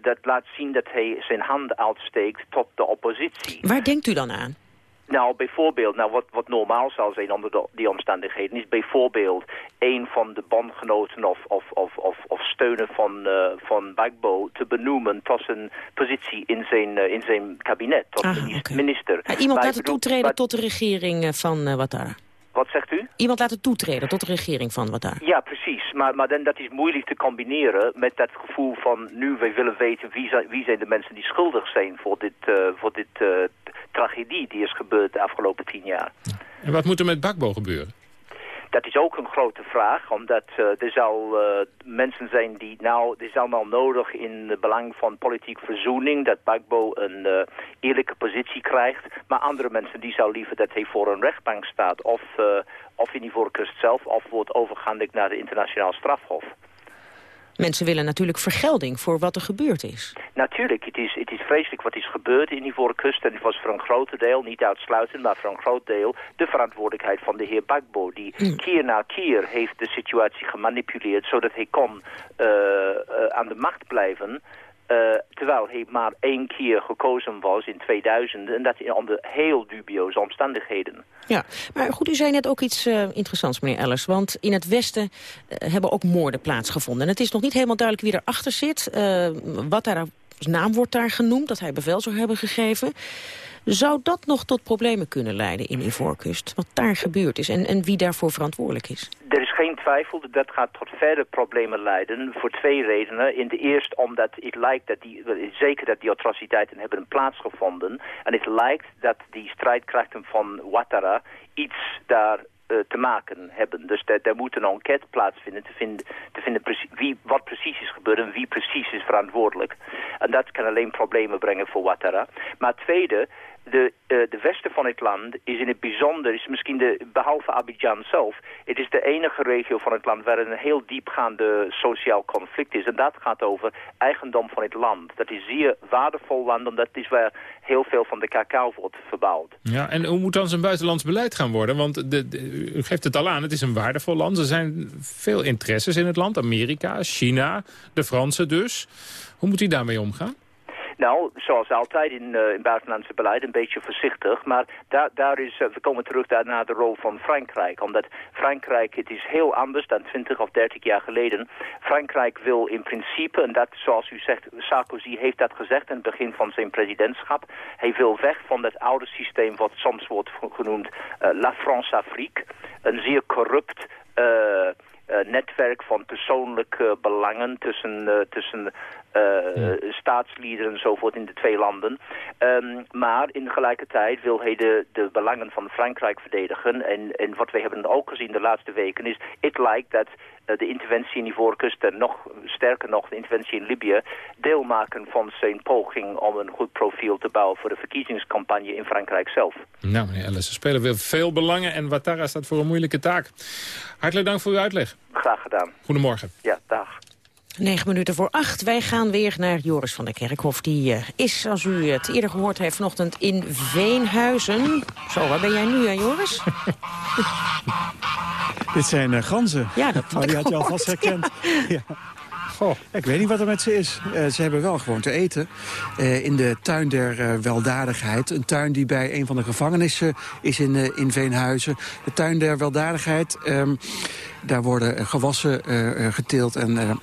dat laat zien dat hij zijn hand uitsteekt tot de oppositie. Waar denkt u dan aan? Nou, bijvoorbeeld, nou, wat, wat normaal zal zijn onder de, die omstandigheden... is bijvoorbeeld een van de bondgenoten of, of, of, of, of steunen van, uh, van Bagbo... te benoemen tot een positie in zijn, uh, in zijn kabinet, tot ah, okay. minister. Ja, iemand laten toetreden tot de regering van uh, Ouattara. Wat zegt u? iemand laten toetreden tot de regering van wat daar. Ja, precies. Maar, maar dan, dat is moeilijk te combineren met dat gevoel van... nu wij willen weten wie zijn, wie zijn de mensen die schuldig zijn voor dit, uh, voor dit uh, tragedie die is gebeurd de afgelopen tien jaar. En wat moet er met Bakbo gebeuren? Dat is ook een grote vraag, omdat uh, er zal uh, mensen zijn die nou, er is allemaal nodig in het belang van politiek verzoening, dat Bagbo een uh, eerlijke positie krijgt, maar andere mensen die zou liever dat hij voor een rechtbank staat, of, of in voorkust zelf, of wordt overgehandigd naar de internationaal strafhof. Mensen willen natuurlijk vergelding voor wat er gebeurd is. Natuurlijk, het is, het is vreselijk wat is gebeurd in die voorkust. En het was voor een groot deel, niet uitsluitend, maar voor een groot deel... de verantwoordelijkheid van de heer Bagbo. Die mm. keer na keer heeft de situatie gemanipuleerd... zodat hij kon uh, uh, aan de macht blijven... Uh, terwijl hij maar één keer gekozen was in 2000... en dat onder heel dubioze omstandigheden. Ja, maar goed, u zei net ook iets uh, interessants, meneer Ellers. Want in het Westen uh, hebben ook moorden plaatsgevonden. En het is nog niet helemaal duidelijk wie erachter zit. wat daar naam wordt daar genoemd, dat hij bevel zou hebben gegeven. Zou dat nog tot problemen kunnen leiden in Ivoorkust? Wat daar gebeurd is en, en wie daarvoor verantwoordelijk is? Er is geen twijfel dat dat gaat tot verder problemen leiden. Voor twee redenen. In de eerste omdat het lijkt dat die, zeker dat die atrociteiten hebben plaatsgevonden. En het lijkt dat die strijdkrachten van Ouattara iets daar uh, te maken hebben. Dus daar, daar moet een enquête plaatsvinden te vinden, te vinden wie, wat precies is gebeurd en wie precies is verantwoordelijk. En dat kan alleen problemen brengen voor Ouattara. Maar tweede, de, uh, de westen van het land is in het bijzonder, is misschien de, behalve Abidjan zelf, het is de enige regio van het land waar een heel diepgaande sociaal conflict is. En dat gaat over eigendom van het land. Dat is zeer waardevol land, omdat het is waar heel veel van de cacao wordt verbouwd. Ja, en hoe moet dan zijn buitenlands beleid gaan worden? Want de, u geeft het al aan, het is een waardevol land. Er zijn veel interesses in het land. Amerika, China, de Fransen dus. Hoe moet hij daarmee omgaan? Nou, zoals altijd in, uh, in buitenlandse beleid, een beetje voorzichtig. Maar daar, daar is, uh, we komen terug daar naar de rol van Frankrijk. Omdat Frankrijk, het is heel anders dan 20 of 30 jaar geleden. Frankrijk wil in principe, en dat zoals u zegt, Sarkozy heeft dat gezegd in het begin van zijn presidentschap. Hij wil weg van dat oude systeem wat soms wordt genoemd uh, La France-Afrique. Een zeer corrupt... Netwerk van persoonlijke belangen tussen, tussen uh, staatsliederen enzovoort in de twee landen. Um, maar in gelijkertijd wil hij de, de belangen van Frankrijk verdedigen. En, en wat we hebben ook gezien de laatste weken is... het lijkt dat uh, de interventie in die voorkust en nog sterker nog de interventie in Libië... deel maken van zijn poging om een goed profiel te bouwen... voor de verkiezingscampagne in Frankrijk zelf. Nou, meneer Ellis, er spelen weer veel belangen... en Ouattara staat voor een moeilijke taak. Hartelijk dank voor uw uitleg. Graag gedaan. Goedemorgen. Ja, dag. Negen minuten voor acht. Wij gaan weer naar Joris van der Kerkhof. Die uh, is, als u het eerder gehoord heeft, vanochtend in Veenhuizen. Zo, waar ben jij nu, uh, Joris? [laughs] Dit zijn uh, ganzen. Ja, dat had, oh, die had je alvast herkend. Ja. [laughs] ik weet niet wat er met ze is. ze hebben wel gewoon te eten. in de tuin der weldadigheid. Een tuin die bij een van de gevangenissen is in, in Veenhuizen. De tuin der weldadigheid. Um, daar worden gewassen geteeld en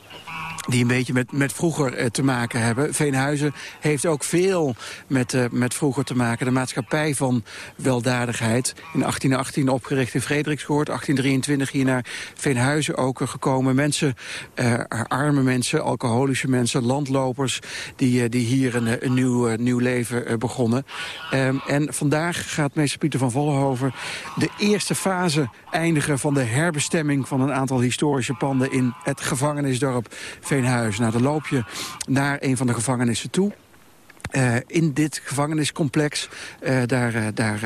die een beetje met, met vroeger eh, te maken hebben. Veenhuizen heeft ook veel met, uh, met vroeger te maken. De maatschappij van weldadigheid. In 1818 opgericht in Frederiksgoord. 1823 hier naar Veenhuizen ook gekomen. Mensen, uh, arme mensen, alcoholische mensen, landlopers... die, die hier een, een nieuw, nieuw leven begonnen. Um, en vandaag gaat meester Pieter van Vollenhoven... de eerste fase eindigen van de herbestemming... van een aantal historische panden in het gevangenisdorp Veenhuizen Veenhuizen. Nou, dan loop je naar een van de gevangenissen toe. Uh, in dit gevangeniscomplex, uh, daar, daar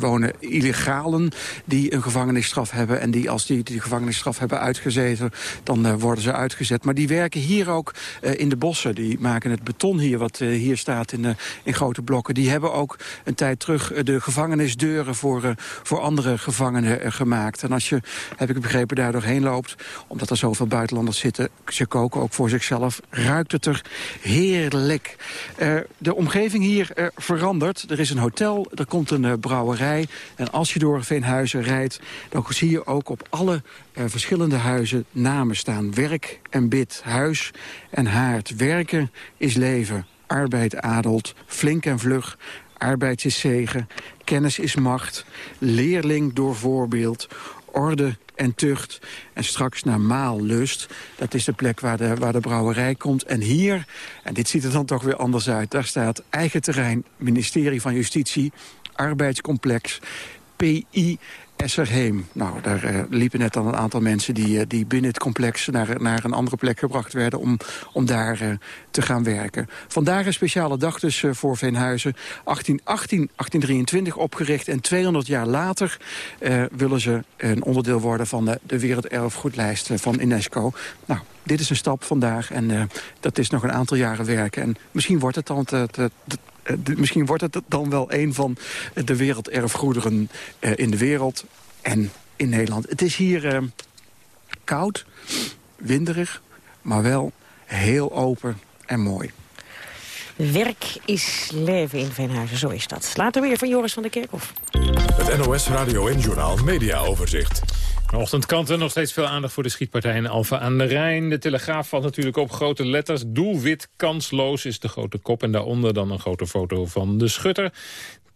wonen illegalen die een gevangenisstraf hebben. En die als die die gevangenisstraf hebben uitgezeten, dan worden ze uitgezet. Maar die werken hier ook in de bossen. Die maken het beton hier, wat hier staat in, in grote blokken. Die hebben ook een tijd terug de gevangenisdeuren voor, voor andere gevangenen gemaakt. En als je, heb ik begrepen, daar doorheen loopt, omdat er zoveel buitenlanders zitten, ze koken ook voor zichzelf, ruikt het er heerlijk. Uh, de omgeving hier uh, verandert. Er is een hotel, er komt een uh, brouwerij. En als je door Veenhuizen rijdt, dan zie je ook op alle verschillende huizen namen staan. Werk en bid, huis en haard. Werken is leven, arbeid adelt, flink en vlug, arbeid is zegen. kennis is macht, leerling door voorbeeld, orde en tucht. En straks naar Maallust, dat is de plek waar de, waar de brouwerij komt. En hier, en dit ziet er dan toch weer anders uit... daar staat eigen terrein, ministerie van Justitie, arbeidscomplex... PI Esserheem. Nou, daar uh, liepen net al een aantal mensen die, uh, die binnen het complex naar, naar een andere plek gebracht werden om, om daar uh, te gaan werken. Vandaag een speciale dag dus voor Veenhuizen. 1818, 1823 opgericht en 200 jaar later willen ze een onderdeel worden van de, de Werelderfgoedlijst van UNESCO. Nou, dit is een stap vandaag en dat is nog een aantal jaren werken. En misschien wordt het dan te, uh, misschien wordt het dan wel een van de werelderfgoederen uh, in de wereld en in Nederland. Het is hier uh, koud, winderig, maar wel heel open en mooi. Werk is leven in Veenhuizen, zo is dat. Later weer van Joris van der Kerkhof. Het NOS Radio en Journaal Media Overzicht. Ochtendkanten nog steeds veel aandacht voor de schietpartij in Alfa aan de Rijn. De Telegraaf valt natuurlijk op grote letters. Doelwit kansloos is de grote kop. En daaronder dan een grote foto van de schutter.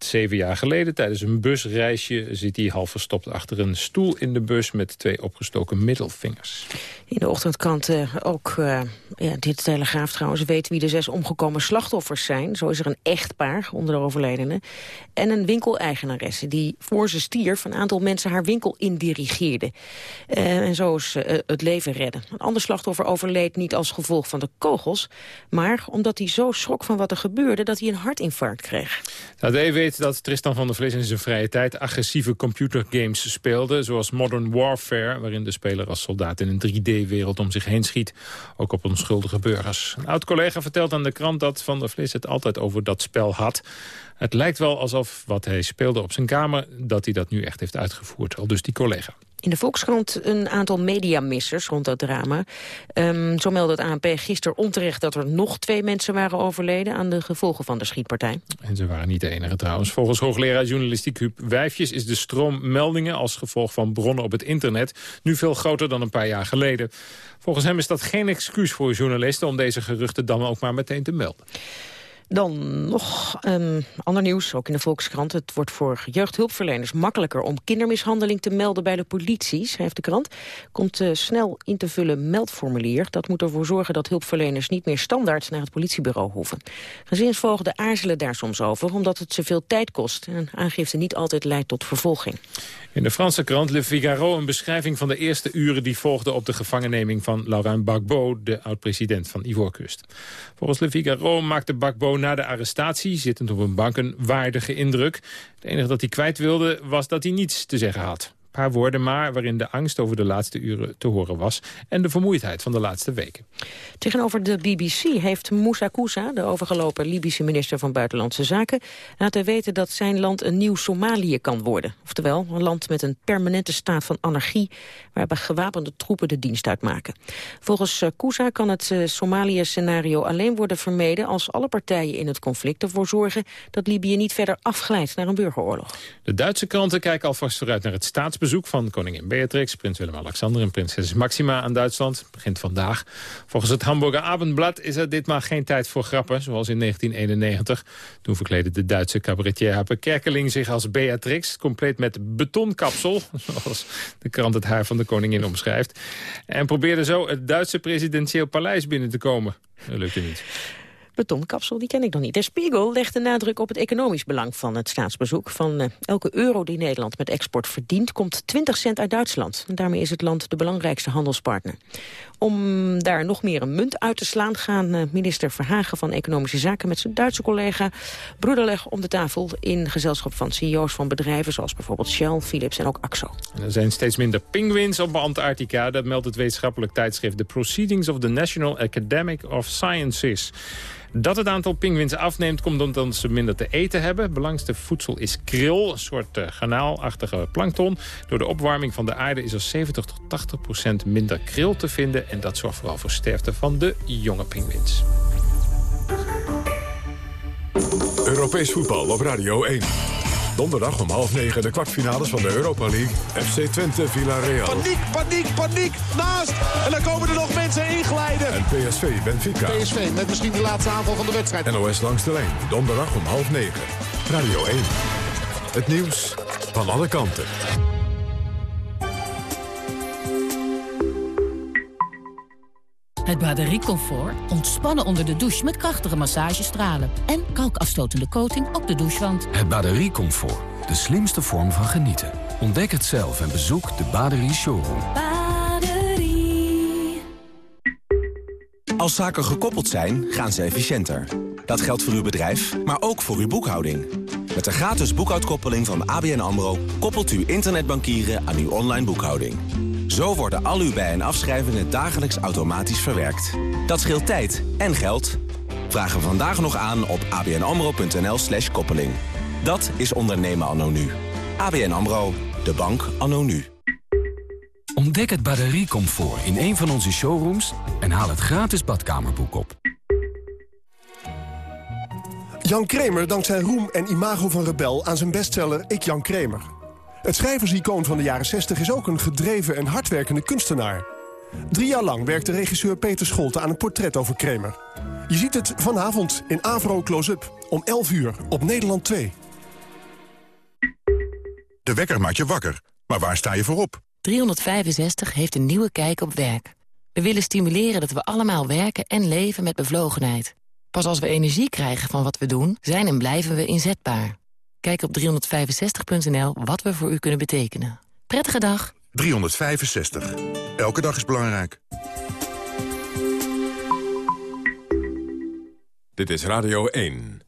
Zeven jaar geleden tijdens een busreisje zit hij half verstopt achter een stoel in de bus met twee opgestoken middelvingers. In de ochtendkrant uh, ook, uh, ja, dit telegraaf trouwens, weet wie de zes omgekomen slachtoffers zijn. Zo is er een echtpaar onder de overledenen. En een winkeleigenaresse die voor ze stierf een aantal mensen haar winkel indirigeerde. Uh, en zo is het leven redden. Een ander slachtoffer overleed niet als gevolg van de kogels, maar omdat hij zo schrok van wat er gebeurde dat hij een hartinfarct kreeg. De weet dat Tristan van der Vlis in zijn vrije tijd agressieve computergames speelde, zoals Modern Warfare, waarin de speler als soldaat in een 3D-wereld om zich heen schiet, ook op onschuldige burgers. Een oud-collega vertelt aan de krant dat Van der Vlis het altijd over dat spel had. Het lijkt wel alsof wat hij speelde op zijn kamer, dat hij dat nu echt heeft uitgevoerd, al dus die collega. In de Volkskrant een aantal mediamissers rond dat drama. Um, zo meldde het ANP gisteren onterecht dat er nog twee mensen waren overleden... aan de gevolgen van de schietpartij. En ze waren niet de enige trouwens. Volgens hoogleraar journalistiek Huub Wijfjes is de stroom meldingen... als gevolg van bronnen op het internet nu veel groter dan een paar jaar geleden. Volgens hem is dat geen excuus voor journalisten... om deze geruchten dan ook maar meteen te melden. Dan nog um, ander nieuws, ook in de Volkskrant. Het wordt voor jeugdhulpverleners makkelijker om kindermishandeling te melden bij de politie, schrijft de krant. Komt uh, snel in te vullen meldformulier. Dat moet ervoor zorgen dat hulpverleners niet meer standaard naar het politiebureau hoeven. Gezinsvoogden aarzelen daar soms over, omdat het ze veel tijd kost. En aangifte niet altijd leidt tot vervolging. In de Franse krant Le Figaro een beschrijving van de eerste uren die volgden op de gevangenneming van Laurent Gbagbo, de oud-president van Ivoorkust. Volgens Le Figaro maakte Gbagbo na de arrestatie, zittend op een bank, een waardige indruk. Het enige dat hij kwijt wilde was dat hij niets te zeggen had paar woorden maar waarin de angst over de laatste uren te horen was... en de vermoeidheid van de laatste weken. Tegenover de BBC heeft Moussa Koussa, de overgelopen Libische minister van Buitenlandse Zaken... laten weten dat zijn land een nieuw Somalië kan worden. Oftewel, een land met een permanente staat van anarchie... waarbij gewapende troepen de dienst uitmaken. Volgens eh, Koussa kan het eh, Somalië-scenario alleen worden vermeden... als alle partijen in het conflict ervoor zorgen dat Libië niet verder afglijdt naar een burgeroorlog. De Duitse kranten kijken alvast vooruit naar het staats bezoek van koningin Beatrix, prins Willem-Alexander en prinses Maxima aan Duitsland. Begint vandaag. Volgens het Hamburger Abendblad is er ditmaal geen tijd voor grappen, zoals in 1991. Toen verkleedde de Duitse cabaretier Happe Kerkeling zich als Beatrix, compleet met betonkapsel, [laughs] zoals de krant het haar van de koningin omschrijft. En probeerde zo het Duitse presidentieel paleis binnen te komen. Dat lukte niet betonkapsel, die ken ik nog niet. De Spiegel legt de nadruk op het economisch belang van het staatsbezoek. Van uh, elke euro die Nederland met export verdient, komt 20 cent uit Duitsland. En daarmee is het land de belangrijkste handelspartner. Om daar nog meer een munt uit te slaan... gaan uh, minister Verhagen van Economische Zaken met zijn Duitse collega... broederleg om de tafel in gezelschap van CEO's van bedrijven... zoals bijvoorbeeld Shell, Philips en ook Axo. Er zijn steeds minder pinguïns op Antarctica. Dat meldt het wetenschappelijk tijdschrift The Proceedings of the National Academic of Sciences. Dat het aantal pinguïns afneemt komt omdat ze minder te eten hebben. Belangste voedsel is kril, een soort uh, plankton. Door de opwarming van de aarde is er 70 tot 80 procent minder kril te vinden. En dat zorgt vooral voor sterfte van de jonge pinguïns. Europees voetbal op Radio 1. Donderdag om half negen de kwartfinales van de Europa League. FC Twente Villarreal. Paniek, paniek, paniek. Naast. En dan komen er nog mensen inglijden. En PSV Benfica. PSV met misschien de laatste aanval van de wedstrijd. NOS langs de lijn. Donderdag om half negen. Radio 1. Het nieuws van alle kanten. Het batteriecomfort. Ontspannen onder de douche met krachtige massagestralen. En kalkafstotende coating op de douchewand. Het batteriecomfort. De slimste vorm van genieten. Ontdek het zelf en bezoek de Baderie Showroom. Baderie. Als zaken gekoppeld zijn, gaan ze efficiënter. Dat geldt voor uw bedrijf, maar ook voor uw boekhouding. Met de gratis boekhoudkoppeling van ABN AMRO... koppelt u internetbankieren aan uw online boekhouding. Zo worden al uw bij- en afschrijvingen dagelijks automatisch verwerkt. Dat scheelt tijd en geld. Vraag hem vandaag nog aan op abnamro.nl slash koppeling. Dat is ondernemen anno nu. ABN AMRO, de bank anno nu. Ontdek het batteriecomfort in een van onze showrooms... en haal het gratis badkamerboek op. Jan Kramer dankt zijn roem en imago van rebel aan zijn bestseller Ik Jan Kramer. Het schrijversicoon van de jaren 60 is ook een gedreven en hardwerkende kunstenaar. Drie jaar lang werkte regisseur Peter Scholte aan een portret over Kramer. Je ziet het vanavond in Avro Close-up om 11 uur op Nederland 2. De wekker maakt je wakker, maar waar sta je voor op? 365 heeft een nieuwe kijk op werk. We willen stimuleren dat we allemaal werken en leven met bevlogenheid. Pas als we energie krijgen van wat we doen, zijn en blijven we inzetbaar. Kijk op 365.nl wat we voor u kunnen betekenen. Prettige dag. 365. Elke dag is belangrijk. Dit is Radio 1.